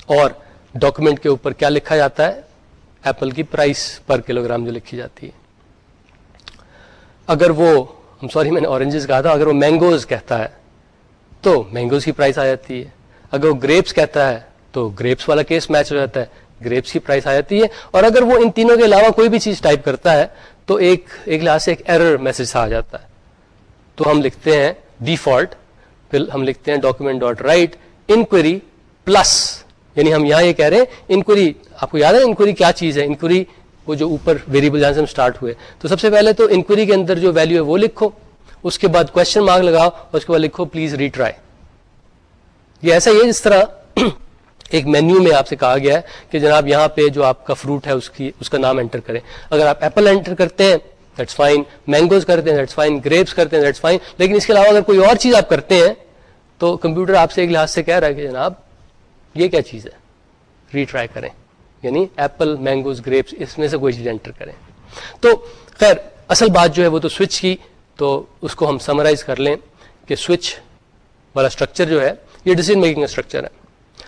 اور ڈاکومنٹ کے اوپر کیا لکھا جاتا ہے؟ ایپل کی پرائس پر کلو گرام جو لکھی جاتی ہے۔ اگر وہ ہم سوری میں نے اورنجز کہا تھا، اگر وہ مینگوز کہتا ہے، تو مینگوز کی پرائس آ جاتی ہے۔ اگر وہ گریپس کہتا ہے، تو گریپس والا کیس میچ ہو جاتا ہے۔ گریپس کی پرائس آ جاتی ہے۔ اور اگر وہ ان تینوں کے علاوہ کوئی بھی چیز ٹائپ کرتا ہے، تو ایک ایک لحاظ سے ایک ایرر میسج آ جاتا ہے۔ تو ہم لکھتے ہیں ڈیفالٹ پھر ہم لکھتے ہیں document dot write inquiry plus یعنی ہم یہاں یہ کہہ رہے ہیں انکوائری آپ کو یاد ہے انکوائری کیا چیز ہے؟ انکوائری وہ جو اوپر ویریبل جہاں سے ہم اسٹارٹ ہوئے۔ تو سب سے پہلے تو انکوائری کے اندر جو ویلو ہے وہ لکھو، اس کے بعد کوشچن مارک لگاؤ اور اس کے بعد لکھو پلیز ریٹرائی یہ ایسا ہی ہے جس طرح <clears throat> ایک مینیو میں آپ سے کہا گیا ہے کہ جناب یہاں پہ جو آپ کا فروٹ ہے، اس کی، اس کا نام انٹر کریں۔ اگر آپ ایپل انٹر کرتے ہیں دیٹس فائن مینگوز کرتے ہیں دیٹس فائن گریپس کرتے ہیں دیٹس فائن لیکن اس کے علاوہ اگر کوئی اور چیز آپ کرتے ہیں، تو کمپیوٹر آپ سے ایک لحاظ سے کہہ رہا ہے کہ جناب یہ کیا چیز ہے؟ ریٹرائی کریں. یعنی ایپل مینگوز گریپس اس میں سے کوئی چیز انٹر کریں. تو خیر، اصل بات جو ہے وہ تو سوئچ کی، تو اس کو ہم سمرائز کر لیں کہ سوئچ والا اسٹرکچر جو ہے، یہ ڈیسیزن میکنگ کا اسٹرکچر ہے.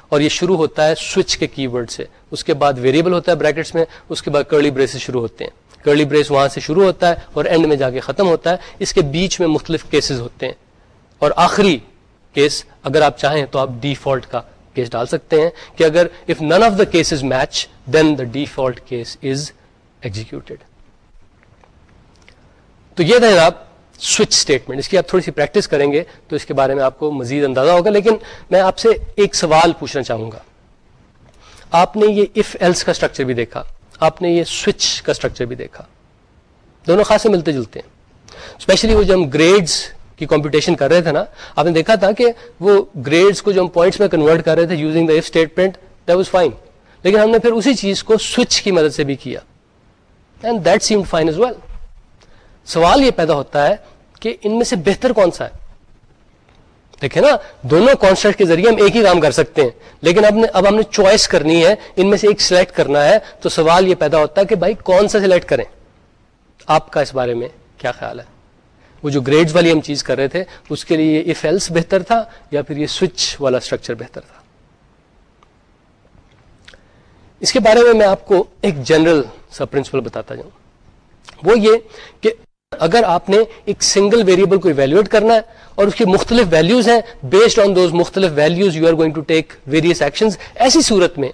اور یہ شروع ہوتا ہے سوئچ کے کی ورڈ سے. اس کے بعد ویریبل ہوتا ہے بریکٹس میں، اس کے بعد کرلی بریس شروع ہوتے ہیں. کرلی بریس وہاں سے شروع ہوتا ہے اور اینڈ میں جا کے ختم ہوتا ہے. اس کے بیچ میں مختلف کیسز ہوتے ہیں. اور آخری کیس اگر آپ چاہیں تو آپ ڈیفالٹ کا کیس ڈال سکتے ہیں کہ اگر if none of the cases match then the default case is executed تو یہ تھا جناب سوئچ اسٹیٹمنٹ اس کی آپ تھوڑی سی پریکٹس کریں گے تو اس کے بارے میں آپ کو مزید اندازہ ہوگا، لیکن میں آپ سے ایک سوال پوچھنا چاہوں گا۔ آپ نے یہ اف ایلس کا اسٹرکچر بھی دیکھا، آپ نے یہ سوئچ کا اسٹرکچر بھی دیکھا۔ دونوں خاصے ملتے جلتے ہیں۔ اسپیشلی وہ جو ہم گریڈس کی کمپٹیشن کر رہے تھے نا، آپ نے دیکھا تھا کہ وہ گریڈس کو جو ہم پوائنٹس میں کنورٹ کر رہے تھے using the if statement that was fine لیکن ہم نے پھر اسی چیز کو سوئچ کی مدد سے بھی کیا۔ And that same fine as well سوال یہ پیدا ہوتا ہے کہ ان میں سے بہتر کون سا ہے؟ دیکھیں نا، دونوں کانسٹرٹ کے ذریعے ہم ایک ہی کام کر سکتے ہیں۔ لیکن اب اب ہم نے چوائس کرنی ہے، ان میں سے ایک سلیکٹ کرنا ہے۔ تو سوال یہ پیدا ہوتا ہے کہ بھائی کون سا سلیکٹ کریں؟ آپ کا اس بارے میں کیا خیال ہے؟ وہ جو گریڈز والی ہم چیز کر رہے تھے، اس کے لیے یہ ایلس بہتر تھا یا پھر یہ سوئچ والا اسٹرکچر بہتر تھا؟ اس کے بارے میں میں آپ کو ایک جنرل سا پرنسپل بتاتا جاؤں۔ وہ یہ کہ اگر آپ نے ایک سنگل ویریبل کو ایویلویٹ کرنا ہے اور اس کی مختلف ویلیوز ہیں بیسڈ آن دوز مختلف values you are going to take various action ایسی صورت میں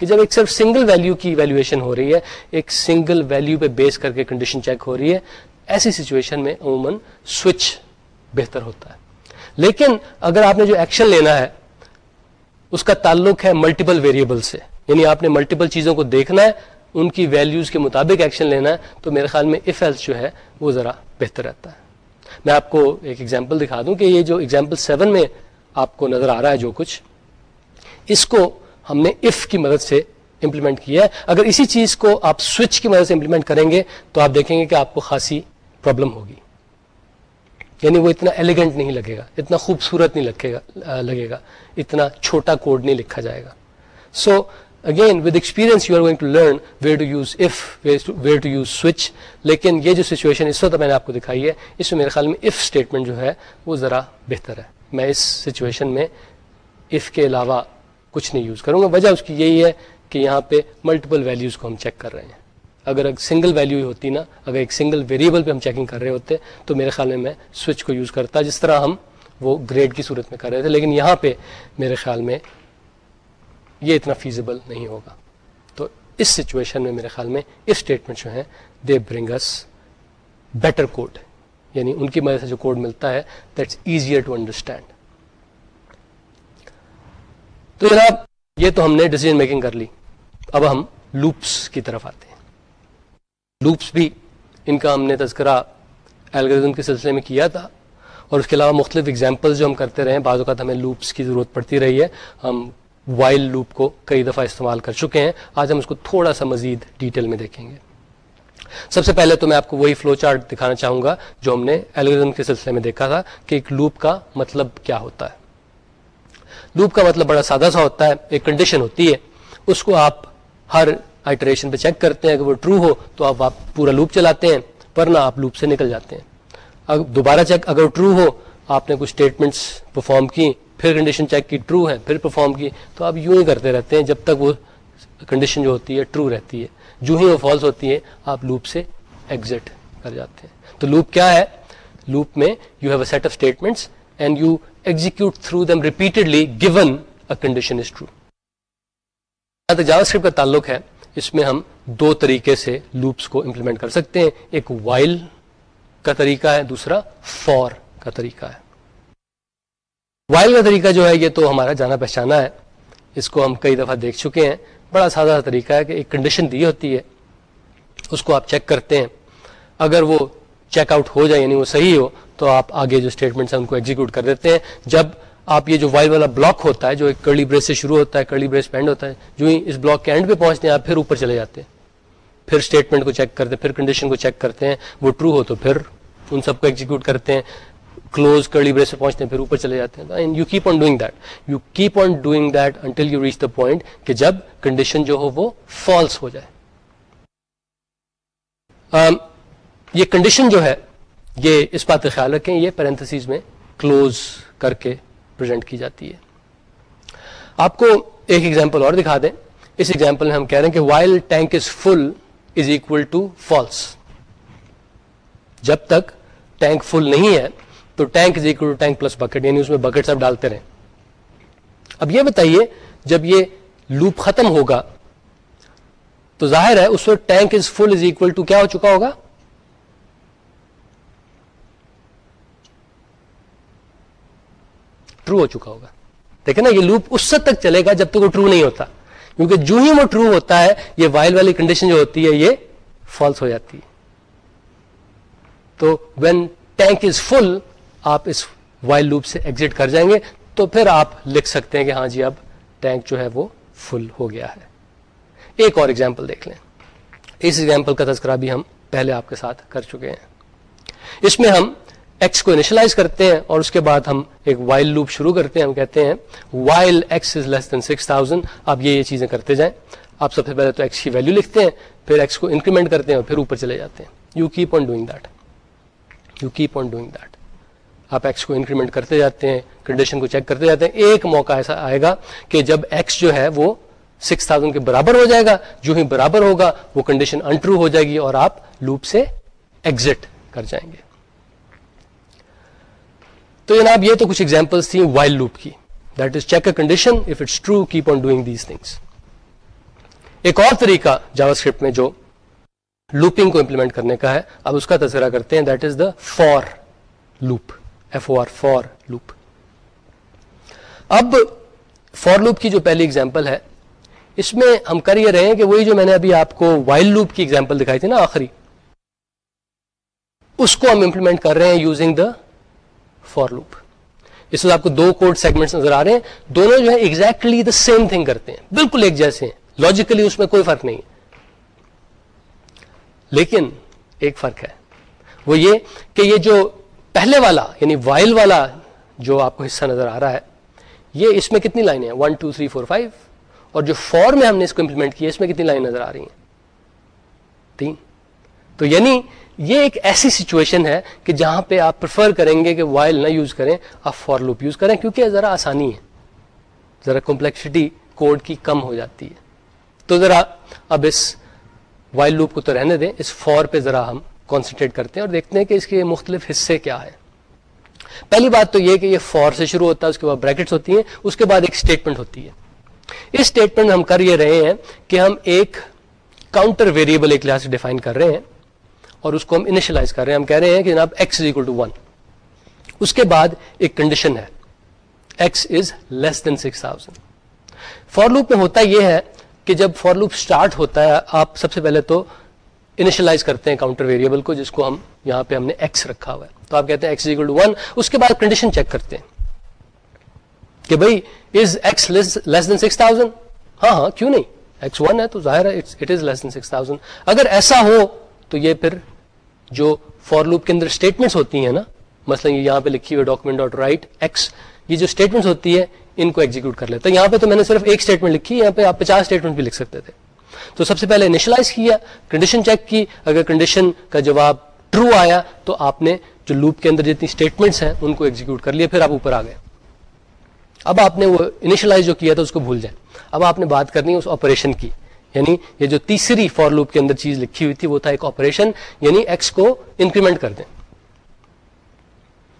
کہ جب ایک صرف سنگل ویلیو کی ویلویشن ہو رہی ہے، ایک سنگل ویلیو پہ بیس کر کے کنڈیشن چیک ہو رہی ہے ایسی سچویشن میں عموماً سوئچ بہتر ہوتا ہے۔ لیکن اگر آپ نے جو ایکشن لینا ہے، اس کا تعلق ہے ملٹیپل ویریبل سے۔ یعنی آپ نے ملٹیپل چیزوں کو دیکھنا ہے، ان کی ویلیوز کے مطابق ایکشن لینا ہے، تو میرے خیال میں اف ایلس جو ہے، وہ ذرا بہتر رہتا ہے۔ میں آپ کو ایک ایگزامپل دکھا دوں کہ یہ جو ایگزامپل سیون میں آپ کو نظر آ رہا ہے جو کچھ، اس کو ہم نے اف کی مدد سے امپلیمنٹ کیا ہے۔ اگر اسی چیز کو آپ سوئچ کی مدد سے امپلیمنٹ کریں گے، تو آپ دیکھیں گے کہ آپ کو خاصی پرابلم ہوگی۔ یعنی وہ اتنا ایلیگنٹ نہیں لگے گا، اتنا خوبصورت نہیں لگے گا لگے گا، اتنا چھوٹا کوڈ نہیں لکھا جائے گا۔ So again with experience you are going to learn where to use if where to use switch لیکن یہ جو سچویشن اس وقت میں نے آپ کو دکھائی ہے، اس میں میرے خیال میں اف اسٹیٹمنٹ جو ہے، وہ ذرا بہتر ہے۔ میں اس سچویشن میں اف کے علاوہ کچھ نہیں یوز کروں گا۔ وجہ اس کی یہی ہے کہ یہاں پہ ملٹیپل ویلیوز کو ہم چیک کر رہے ہیں۔ اگر ایک سنگل ویلیو ہوتی نا، اگر ایک سنگل ویریبل پہ ہم چیکنگ کر رہے ہوتے، تو میرے خیال میں میں سوئچ کو یوز کرتا، جس طرح ہم وہ گریڈ کی صورت میں کر رہے تھے۔ لیکن یہاں پہ میرے خیال میں یہ اتنا فیزیبل نہیں ہوگا۔ تو اس سچویشن میں میرے خیال میں اس اسٹیٹمنٹ جو ہیں دے برنگس بیٹر کوڈ یعنی ان کی مدد سے جو کوڈ ملتا ہے دیٹس ایزیئر ٹو انڈرسٹینڈ تو جناب، یہ تو ہم نے ڈیسیزن میکنگ کر لی۔ اب ہم لوپس کی طرف آتے ہیں۔ لوپس بھی ان کا ہم نے تذکرہ الگریزم کے سلسلے میں کیا تھا اور اس کے علاوہ مختلف اگزامپل جو ہم کرتے رہے ہیں، بعض اوقات ہمیں لوپس کی ضرورت پڑتی رہی ہے۔ ہم وائل لوپ کو کئی دفعہ استعمال کر چکے ہیں۔ آج ہم اس کو تھوڑا سا مزید ڈیٹیل میں دیکھیں گے۔ سب سے پہلے تو میں آپ کو وہی فلو چارٹ دکھانا چاہوں گا جو ہم نے ایلگریزم کے سلسلے میں دیکھا تھا کہ ایک لوپ کا مطلب کیا ہوتا ہے۔ لوپ کا مطلب بڑا سادہ سا ہوتا ہے، ایک کنڈیشن ہوتی ہے۔ اس کو آپ ہر آئٹریشن پہ چیک کرتے ہیں، اگر وہ ٹرو ہو تو آپ پورا لوپ چلاتے ہیں، ورنہ آپ لوپ سے نکل جاتے ہیں۔ دوبارہ چیک اگر ٹرو ہو، آپ نے کچھ اسٹیٹمنٹس پرفارم کی، پھر کنڈیشن چیک کی ٹرو ہے، پھر پرفارم کی، تو آپ یوں ہی کرتے رہتے ہیں جب تک وہ کنڈیشن جو ہوتی ہے ٹرو رہتی ہے۔ جو ہی وہ فالس ہوتی ہے، آپ لوپ سے ایگزٹ کر جاتے ہیں۔ تو لوپ کیا ہے؟ لوپ میں you have a set of statements and you execute through them repeatedly given a condition is true JavaScript کا تعلق ہے۔ اس میں ہم دو طریقے سے لوپس کو امپلیمنٹ کر سکتے ہیں۔ ایک وائل کا طریقہ ہے، دوسرا فور کا طریقہ ہے۔ وائل کا طریقہ جو ہے، یہ تو ہمارا جانا پہچانا ہے۔ اس کو ہم کئی دفعہ دیکھ چکے ہیں۔ بڑا سادہ طریقہ ہے کہ ایک کنڈیشن دی ہوتی ہے۔ اس کو آپ چیک کرتے ہیں۔ اگر وہ چیک آؤٹ ہو جائے یعنی وہ صحیح ہو، تو آپ آگے جو اسٹیٹمنٹس ہیں، ان کو ایگزیکیوٹ کر دیتے ہیں۔ جب آپ یہ جو وائل والا بلاک ہوتا ہے جو ایک کرلی بریس سے شروع ہوتا ہے کرلی بریس پینڈ ہوتا ہے جو ہی اس بلاک کے اینڈ پہ پہنچتے ہیں آپ پھر اوپر چلے جاتے ہیں۔ پھر اسٹیٹمنٹ کو چیک کرتے ہیں پھر کنڈیشن کو چیک کرتے ہیں وہ ٹرو ہو تو پھر ان سب کو ایگزیکیوٹ کرتے ہیں۔ کلوز کرلی بریس سے پہنچتے ہیں پھر اوپر چلے جاتے ہیں۔ You keep on doing that you keep on doing that until you reach the point کہ جب کنڈیشن جو ہو وہ فالس ہو جائے۔ Um, یہ کنڈیشن جو ہے یہ اس بات کا خیال رکھیں یہ پیرنتھس میں کلوز کر کے پرزینٹ کی جاتی ہے۔ آپ کو ایک ایگزامپل اور دکھا دیں۔ اس ایگزامپل میں ہم کہہ رہے ہیں کہ while tank is full is equal to false جب تک ٹینک فل نہیں ہے، تو tank is equal to tank plus bucket یعنی اس میں بکٹ سب ڈالتے رہیں۔ اب یہ بتائیے، جب یہ لوپ ختم ہوگا، تو ظاہر ہے اس وقت tank is full is equal to کیا ہو چکا ہوگا؟ ٹرو ہو چکا ہوگا۔ دیکھیں نا، یہ لوپ اس حد تک چلے گا جب تک وہ ٹرو نہیں ہوتا۔ کیونکہ جو ہی وہ ٹرو ہوتا ہے، یہ وائل والی کنڈیشن جو ہوتی ہے، یہ فالس ہو جاتی ہے۔ تو وین ٹینک از فل آپ اس وائل لوپ سے ایگزٹ کر جائیں گے۔ تو پھر آپ لکھ سکتے ہیں کہ ہاں جی اب ٹینک جو ہے وہ فل ہو گیا ہے۔ ایک اور ایگزامپل دیکھ لیں۔ اس ایگزامپل کا تذکرہ بھی ہم پہلے آپ کے ساتھ کر چکے ہیں۔ اس میں ہم ایکس کو انیشلائز کرتے ہیں اور اس کے بعد ہم ایک وائل لوپ شروع کرتے ہیں، ہم کہتے ہیں while x is less than six thousand آپ یہ یہ چیزیں کرتے جائیں۔ آپ سب سے پہلے تو ایکس کی ویلو لکھتے ہیں، پھر ایکس کو انکریمنٹ کرتے ہیں اور پھر اوپر چلے جاتے ہیں۔ You keep on doing that you keep on doing that آپ ایکس کو انکریمنٹ کرتے جاتے ہیں کنڈیشن کو چیک کرتے جاتے ہیں۔ ایک موقع ایسا آئے گا کہ جب ایکس جو ہے وہ سکس تھاؤزینڈ کے برابر ہو جائے گا، جو ہی برابر ہوگا، وہ کنڈیشن انٹرو ہو جائے گی اور آپ لوپ سے ایگزٹ کر جائیں گے۔ تو جناب یہ تو کچھ ایگزامپلس تھیں وائلڈ لوپ کی۔ That is check a condition if it's true keep on doing these things ایک اور طریقہ جاوا اسکرپٹ میں جو لوپنگ کو امپلیمنٹ کرنے کا ہے، اب اس کا تذکرہ کرتے ہیں that is the for loop F O R for loop اب فور لوپ کی جو پہلی ایگزامپل ہے، اس میں ہم کر یہ رہے ہیں کہ وہی جو میں نے ابھی آپ کو وائلڈ لوپ کی ایگزامپل دکھائی تھی نا آخری، اس کو ہم امپلیمنٹ کر رہے ہیں یوزنگ دا فور لوپ اس وقت آپ کو دو کوڈ سیگمنٹس نظر آ رہے ہیں. دونوں جو ہے ایگزیکٹلی دا سیم تھنگ کرتے ہیں. بالکل ایک جیسے ہیں. لاجیکلی اس میں کوئی فرق نہیں لیکن ایک فرق ہے. وہ یہ کہ یہ جو پہلے والا یعنی وائل والا جو آپ کو حصہ نظر آ رہا ہے، یہ اس میں کتنی لائنیں ہیں؟ One two three four five اور جو فور میں ہم نے اس کو امپلیمنٹ کیا، اس میں کتنی لائن نظر آ رہی ہیں؟ تین. تو یعنی یہ ایک ایسی سچویشن ہے کہ جہاں پہ آپ پریفر کریں گے کہ وائل نہ یوز کریں، آپ فور لوپ یوز کریں، کیونکہ ذرا آسانی ہے۔ ذرا کمپلیکسٹی کوڈ کی کم ہو جاتی ہے۔ تو ذرا اب اس وائل لوپ کو تو رہنے دیں، اس فور پہ ذرا ہم کانسنٹریٹ کرتے ہیں اور دیکھتے ہیں کہ اس کے مختلف حصے کیا ہے پہلی بات تو یہ کہ یہ فور سے شروع ہوتا ہے، اس کے بعد بریکٹس ہوتی ہیں، اس کے بعد ایک اسٹیٹمنٹ ہوتی ہے۔ اس اسٹیٹمنٹ ہم کر یہ رہے ہیں کہ ہم ایک کاؤنٹر ویریبل ایک لحاظ سے ڈیفائن کر رہے ہیں۔ اور اس کو ہم انیشلائز کر رہے ہیں۔ ہم کہہ رہے ہیں کہ جناب x is equal to one اس کے بعد ایک کنڈیشن ہے۔ X is less than six thousand for loop میں ہوتا یہ ہے کہ جب فور لوپ اسٹارٹ ہوتا ہے، آپ سب سے پہلے تو انیشلائز کرتے ہیں کاؤنٹر ویریبل کو، جس کو ہم یہاں پہ ہم نے ایکس رکھا ہوا ہے۔ تو آپ کہتے ہیں ایکس ٹو ون اس کے بعد کنڈیشن چیک کرتے ہیں کہ بھائی is x less than six thousand ہاں ہاں کیوں نہیں؟ ایکس ون ہے تو ظاہر ہے it is less than six thousand اگر ایسا ہو تو یہ پھر جو فور لوپ کے اندر اسٹیٹمنٹس ہوتی ہیں نا، مثلا یہ یہاں پہ لکھی ہوئی ڈاکومنٹ ڈاٹ رائٹ ایکس یہ جو اسٹیٹمنٹس ہوتی ہے ان کو ایگزیکیوٹ کر لیتے یہاں پہ تو میں نے صرف ایک اسٹیٹمنٹ لکھی، یہاں پہ آپ پچاس اسٹیٹمنٹ بھی لکھ سکتے تھے۔ تو سب سے پہلے انیشلائز کیا کنڈیشن چیک کی۔ اگر کنڈیشن کا جواب ٹرو آیا، تو آپ نے جو لوپ کے اندر جتنی اسٹیٹمنٹس ہیں، ان کو ایگزیکیوٹ کر لیا، پھر آپ اوپر آ گئے۔ اب آپ نے وہ انیشلائز جو کیا تھا، اس کو بھول جائیں۔ اب آپ نے بات کرنی ہے اس آپریشن کی۔ یعنی یہ جو تیسری فور لوپ کے اندر چیز لکھی ہوئی تھی، وہ تھا ایک آپریشن یعنی ایکس کو انکریمنٹ کر دیں۔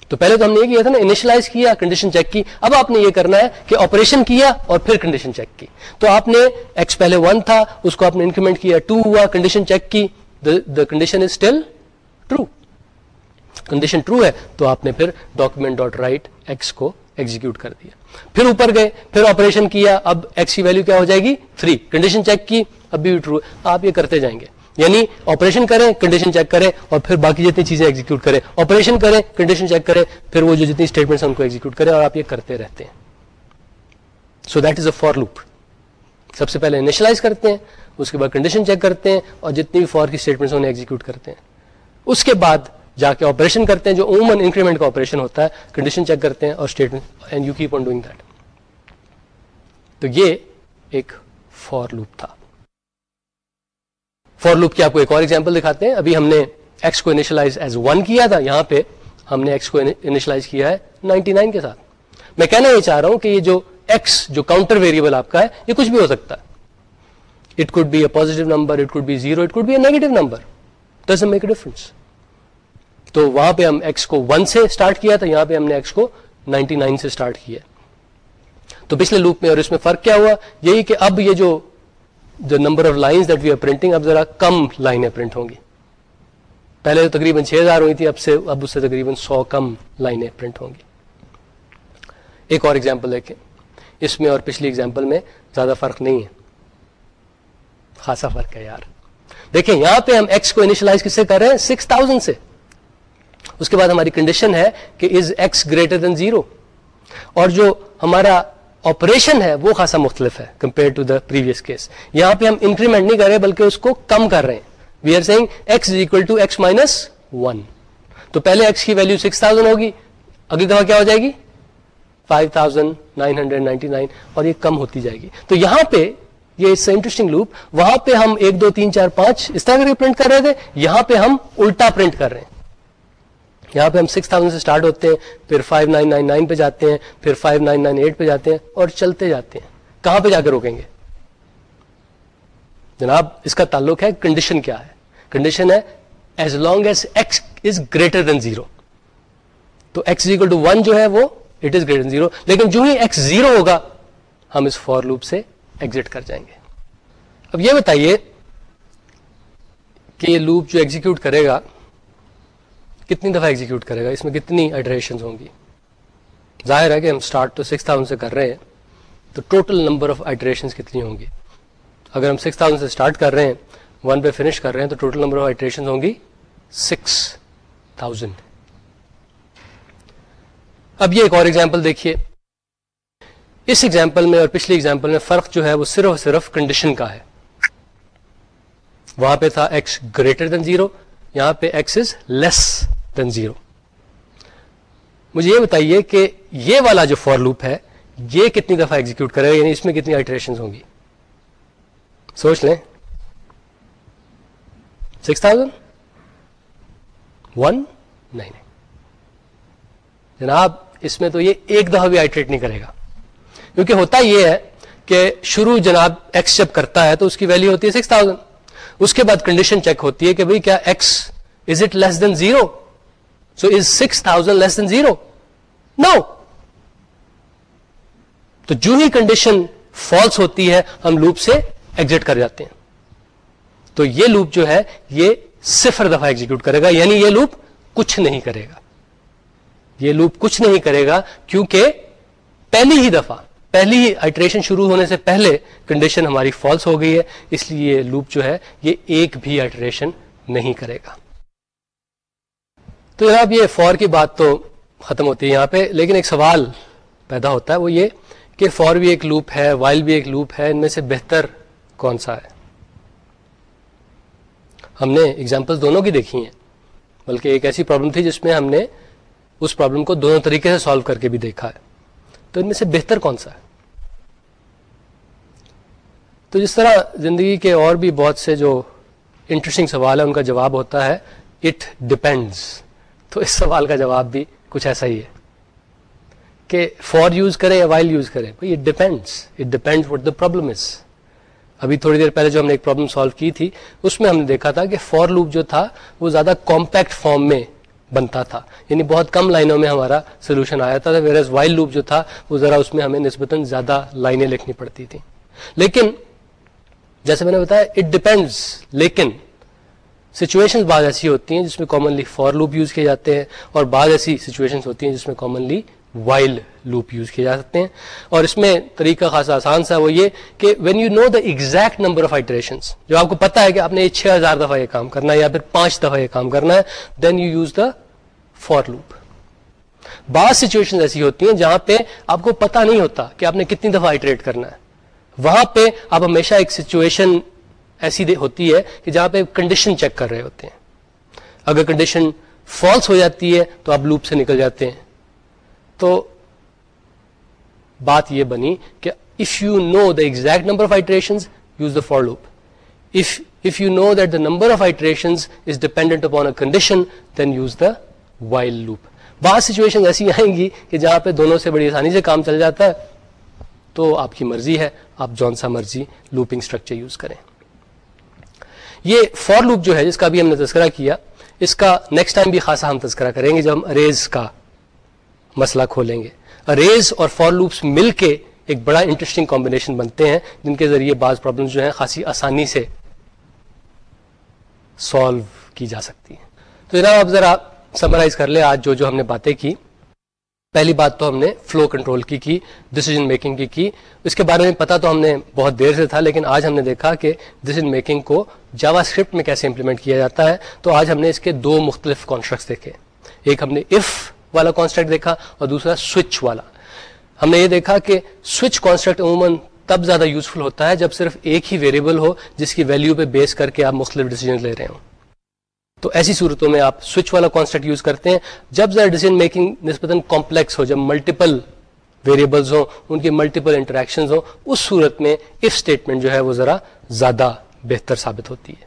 تو پہلے تو ہم نے یہ کیا تھا نا انیشلائز کیا کنڈیشن چیک کی۔ اب آپ نے یہ کرنا ہے کہ آپریشن کیا اور پھر کنڈیشن چیک کی۔ تو آپ نے ایکس پہلے ون تھا، اس کو آپ نے انکریمنٹ کیا ٹو ہوا کنڈیشن چیک کی۔ The condition is still true condition true ہے، تو آپ نے پھر ڈاکومنٹ ڈاٹ رائٹ ایکس کو ایگزیکیوٹ کر دیا۔ پھر اوپر گئے، پھر آپریشن کیا، اب ایکس کی ویلو کیا ہو جائے گی؟ تھری کنڈیشن چیک کی، اب بھی ٹرو آپ یہ کرتے جائیں گے۔ یعنی آپریشن کریں کنڈیشن چیک کریں اور پھر باقی جتنی چیزیں ایگزیکیوٹ کریں۔ آپریشن کریں کنڈیشن چیک کریں، پھر وہ جو جتنی اسٹیٹمنٹ ان کو ایگزیکیوٹ کریں اور آپ یہ کرتے رہتے ہیں۔ So that is a for loop سب سے پہلے انیشلائز کرتے ہیں، اس کے بعد کنڈیشن چیک کرتے ہیں اور جتنی بھی فور کی اسٹیٹمنٹ انہیں ایگزیکیوٹ کرتے ہیں۔ اس کے بعد جا کے آپریشن کرتے ہیں، جو عموماً انکریمنٹ کا آپریشن ہوتا ہے کنڈیشن چیک کرتے ہیں اور statement and you keep on doing that تو یہ ایک فور لوپ تھا۔ فور لوپ کی آپ کو ایک اور ایگزامپل دکھاتے ہیں۔ ابھی ہم نے ایکس کو انیشلائز ایز ون کیا تھا۔ یہاں پہ ہم نے ایکس کو انیشلائز کیا ہے نائنٹی نائن کے ساتھ۔ میں کہنا یہ چاہ رہا ہوں کہ یہ جو ایکس جو کاؤنٹر ویریبل آپ کا ہے، یہ کچھ بھی ہو سکتا ہے۔ It could be a positive number it could be zero it could be a negative number does make a difference تو وہاں پہ ہم ایکس کو ون سے اسٹارٹ کیا تھا، یہاں پہ ہم نے ایکس کو نائنٹی نائن سے اسٹارٹ کیا۔ تو پچھلے لوپ میں اور اس میں فرق کیا ہوا؟ یہی کہ اب یہ جو number of lines that we are printing اب ذرا کم لائنیں پرنٹ ہوں گی۔ پہلے تو تقریباً چھ ہزار ہوئی تھی، اب سے، اب اس سے تقریباً سو کم لائنیں پرنٹ ہوں گی۔ ایک اور ایگزامپل ہے کہ اس میں اور پچھلی ایگزامپل میں زیادہ فرق نہیں ہے۔ خاصا فرق ہے یار۔ دیکھیں، یہاں پہ ہم ایکس کو انیشلائز کس سے کر رہے ہیں؟ سکس تھاؤزینڈ سے۔ اس کے بعد ہماری کنڈیشن ہے کہ is x greater than zero اور جو ہمارا آپریشن ہے وہ خاصا مختلف ہے compare to the previous case یہاں پہ ہم انکریمنٹ نہیں کر رہے بلکہ اس کو کم کر رہے ہیں. We are seeing x is equal to x minus one تو پہلے ایکس کی ویلو سکس تھاؤزینڈ ہوگی. اگلی دفعہ کیا ہو جائے گی؟ Five thousand nine hundred ninety nine اور یہ کم ہوتی جائے گی. تو یہاں پہ یہ اس انٹرسٹنگ لوپ وہاں پہ ہم ایک دو تین چار پانچ اس طرح کر کے پرنٹ کر رہے تھے. یہاں پہ ہم الٹا پرنٹ کر رہے ہیں. یہاں پہ ہم سکس تھاؤزینڈ سے اسٹارٹ ہوتے ہیں، پھر فائیو نائن نائن نائن پہ جاتے ہیں، پھر فائیو نائن نائن ایٹ پہ جاتے ہیں اور چلتے جاتے ہیں۔ کہاں پہ جا کے روکیں گے؟ جناب، اس کا تعلق ہے کنڈیشن کیا ہے؟ کنڈیشن ہے as long as x is greater than zero تو ایکس اکول ٹو ون جو ہے وہ it is greater than zero لیکن جو ہی ایکس زیرو ہوگا، ہم اس فور لوپ سے ایگزٹ کر جائیں گے۔ اب یہ بتائیے کہ یہ لوپ جو ایگزیکیوٹ کرے گا کتنی دفعہ ایگزیکیوٹ کرے گا، اس میں کتنی ایڈریشن ہوں گی؟ ظاہر ہے کہ ہم اسٹارٹ تو سکس تھاؤزینڈ سے کر رہے ہیں، تو ٹوٹل نمبر آف آئٹریشن کتنی ہوں گی؟ اگر ہم سکس تھاؤزینڈ سے اسٹارٹ کر رہے ہیں ون پہ فنش کر رہے ہیں، تو ٹوٹل نمبر آف آئٹریشن ہوں گی سکس تھاؤزینڈ اب یہ ایک اور ایگزامپل دیکھیے۔ اس ایگزامپل میں اور پچھلی ایگزامپل میں فرق جو ہے وہ صرف صرف کنڈیشن کا ہے۔ وہاں پہ تھا ایکس گریٹر دین زیرو یہاں پہ x is less than zero مجھے یہ بتائیے کہ یہ والا جو فور لوپ ہے، یہ کتنی دفعہ ایگزیکیوٹ کرے گا؟ یعنی اس میں کتنی آئٹریشن ہوں گی؟ سوچ لیں۔ سکس تھاؤزینڈ ون نہیں جناب، اس میں تو یہ ایک دفعہ بھی آئٹریٹ نہیں کرے گا۔ کیونکہ ہوتا یہ ہے کہ شروع جناب ایکس جب کرتا ہے تو اس کی ویلو ہوتی ہے سکس تھاؤزینڈ اس کے بعد کنڈیشن چیک ہوتی ہے کہ بھائی کیا x is it less than zero so is six thousand less than zero no تو جو ہی کنڈیشن فالس ہوتی ہے، ہم لوپ سے ایگزٹ کر جاتے ہیں۔ تو یہ لوپ جو ہے، یہ صفر دفعہ ایگزیکیوٹ کرے گا یعنی یہ لوپ کچھ نہیں کرے گا۔ یہ لوپ کچھ نہیں کرے گا، کیونکہ پہلی ہی دفعہ، پہلی آئٹریشن شروع ہونے سے پہلے کنڈیشن ہماری فالس ہو گئی ہے۔ اس لیے یہ لوپ جو ہے، یہ ایک بھی آئٹریشن نہیں کرے گا۔ تو جناب یہ فور کی بات تو ختم ہوتی ہے یہاں پہ، لیکن ایک سوال پیدا ہوتا ہے، وہ یہ کہ فور بھی ایک لوپ ہے، وائل بھی ایک لوپ ہے، ان میں سے بہتر کون سا ہے؟ ہم نے اگزامپل دونوں کی دیکھی ہیں، بلکہ ایک ایسی پرابلم تھی جس میں ہم نے اس پرابلم کو دونوں طریقے سے سالو کر کے بھی دیکھا ہے۔ تو ان میں سے بہتر کون سا ہے؟ تو جس طرح زندگی کے اور بھی بہت سے جو انٹرسٹنگ سوال ہے ان کا جواب ہوتا ہے اٹ ڈپینڈز تو اس سوال کا جواب بھی کچھ ایسا ہی ہے کہ فور یوز کریں یا وائل یوز کریں it depends it depend what the problem is ابھی تھوڑی دیر پہلے جو ہم نے ایک پرابلم سالو کی تھی، اس میں ہم نے دیکھا تھا کہ فور لوپ جو تھا، وہ زیادہ کمپیکٹ فارم میں بنتا تھا یعنی بہت کم لائنوں میں ہمارا سولوشن آیا تھا ویئر وائل لوپ جو تھا، وہ ذرا اس میں ہمیں نسبتاً زیادہ لائنیں لکھنی پڑتی تھیں۔ لیکن، جیسے میں نے بتایا اٹ ڈپینڈز لیکن سچویشن بعض ایسی ہوتی ہیں جس میں کامنلی فور لوپ یوز کیے جاتے ہیں اور بعض ایسی سچویشن ہوتی ہیں جس میں کامنلی وائل لوپ یوز کیے جا سکتے ہیں۔ اور اس میں طریقہ خاصا آسان سا وہ یہ کہ when you know the exact number of iteration جو آپ کو پتا ہے کہ آپ نے چھ ہزار دفعہ یہ کام کرنا ہے یا پھر پانچ دفعہ یہ کام کرنا ہے then you use the for loop بعض سچویشن ایسی ہوتی ہیں جہاں پہ آپ کو پتا نہیں ہوتا کہ آپ نے کتنی دفعہ آئٹریٹ کرنا ہے۔ وہاں پہ آپ ہمیشہ ایک سچویشن ایسی ہوتی ہے کہ جہاں پہ کنڈیشن چیک کر رہے ہوتے ہیں۔ اگر کنڈیشن فالس ہو جاتی ہے تو آپ لوپ سے نکل جاتے ہیں۔ تو بات یہ بنی کہ if you know the exact number of iteration use the for loop if if you know that the number of iteration is dependent upon a condition then use the while loop بعض situation ایسی آئیں گی کہ جہاں پہ دونوں سے بڑی آسانی سے کام چل جاتا ہے تو آپ کی مرضی ہے، آپ جون سا مرضی لوپنگ اسٹرکچر یوز کریں۔ یہ فور لوپ جو ہے، جس کا بھی ہم نے تذکرہ کیا، اس کا نیکسٹ ٹائم بھی خاصا ہم تذکرہ کریں گے جب ہم اریز کا مسئلہ کھولیں گے۔ اریز اور فور لوپس مل کے ایک بڑا انٹرسٹنگ کمبینیشن بنتے ہیں، جن کے ذریعے بعض پرابلم جو ہیں خاصی آسانی سے سالو کی جا سکتی ہیں۔ تو جناب آپ ذرا سمرائز کر لیں، آج جو جو ہم نے باتیں کی پہلی بات تو ہم نے فلو کنٹرول کی کی ڈسیزن میکنگ کی کی۔ اس کے بارے میں پتا تو ہم نے بہت دیر سے تھا، لیکن آج ہم نے دیکھا کہ ڈسیزن میکنگ کو جاوا اسکرپٹ میں کیسے امپلیمنٹ کیا جاتا ہے۔ تو آج ہم نے اس کے دو مختلف کانسٹرکٹس دیکھے۔ ایک ہم نے اف والا کانسٹرکٹ دیکھا اور دوسرا سوئچ والا۔ ہم نے یہ دیکھا کہ سوئچ کانسٹرکٹ عموماً تب زیادہ یوزفل ہوتا ہے جب صرف ایک ہی ویریبل ہو جس کی ویلیو پہ بیس کر کے آپ مختلف ڈیسیزن لے رہے ہوں۔ تو ایسی صورتوں میں آپ سوئچ والا کانسٹرکٹ یوز کرتے ہیں۔ جب ذرا ڈیسیزن میکنگ نسبتاً کمپلیکس ہو، جب ملٹیپل ویریبلز ہوں، ان کی ملٹیپل انٹریکشن ہوں، اس صورت میں اف اسٹیٹمنٹ جو ہے وہ ذرا زیادہ بہتر ثابت ہوتی ہے۔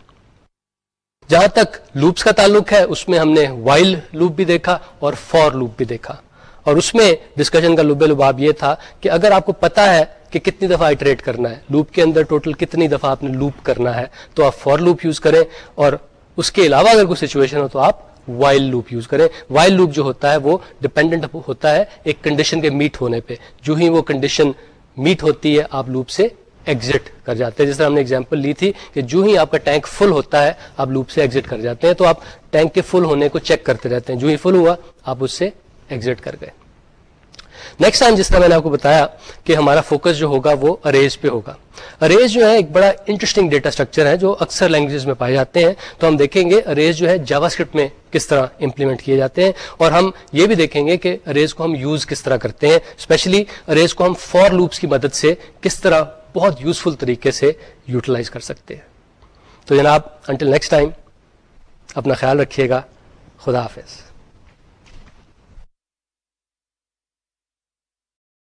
جہاں تک لوپس کا تعلق ہے، اس میں ہم نے وائل لوپ بھی دیکھا اور فور لوپ بھی دیکھا۔ اور اس میں ڈسکشن کا لب لباب یہ تھا کہ اگر آپ کو پتا ہے کہ کتنی دفعہ آئٹریٹ کرنا ہے لوپ کے اندر ٹوٹل کتنی دفعہ آپ نے لوپ کرنا ہے، تو آپ فور لوپ یوز کریں اور اس کے علاوہ اگر کوئی سچویشن ہو تو آپ وائل لوپ یوز کریں۔ وائل لوپ جو ہوتا ہے وہ ڈپینڈنٹ ہوتا ہے ایک کنڈیشن کے میٹ ہونے پہ۔ جو ہی وہ کنڈیشن میٹ ہوتی ہے، آپ لوپ سے ایگزٹ کر جاتے ہیں۔ جس طرح ہم نے اگزامپل لی تھی کہ جو ہی آپ کا ٹینک فل ہوتا ہے، آپ لوپ سے ایگزٹ کر جاتے ہیں۔ تو آپ ٹینک کے فل ہونے کو چیک کرتے رہتے ہیں۔ جو ہی فل ہوا، آپ اس سے ایگزٹ کر گئے۔ نیکسٹ ٹائم جس طرح میں نے آپ کو بتایا کہ ہمارا فوکس جو ہوگا وہ اریز پہ ہوگا. اریز جو ہے ایک بڑا انٹرسٹنگ ڈیٹا اسٹرکچر ہے جو اکثر لینگویج میں پائے جاتے ہیں. تو ہم دیکھیں گے اریز جو ہے جاوا اسکرپٹ میں کس طرح امپلیمنٹ کیے جاتے ہیں اور ہم یہ بھی دیکھیں گے کہ اریز کو ہم یوز کس طرح کرتے ہیں. اسپیشلی اریز کو ہم فور لوپس کی مدد سے کس طرح بہت یوزفل طریقے سے یوٹیلائز کر سکتے ہیں. تو جناب انٹل نیکسٹ ٹائم اپنا خیال رکھیے گا. خدا حافظ.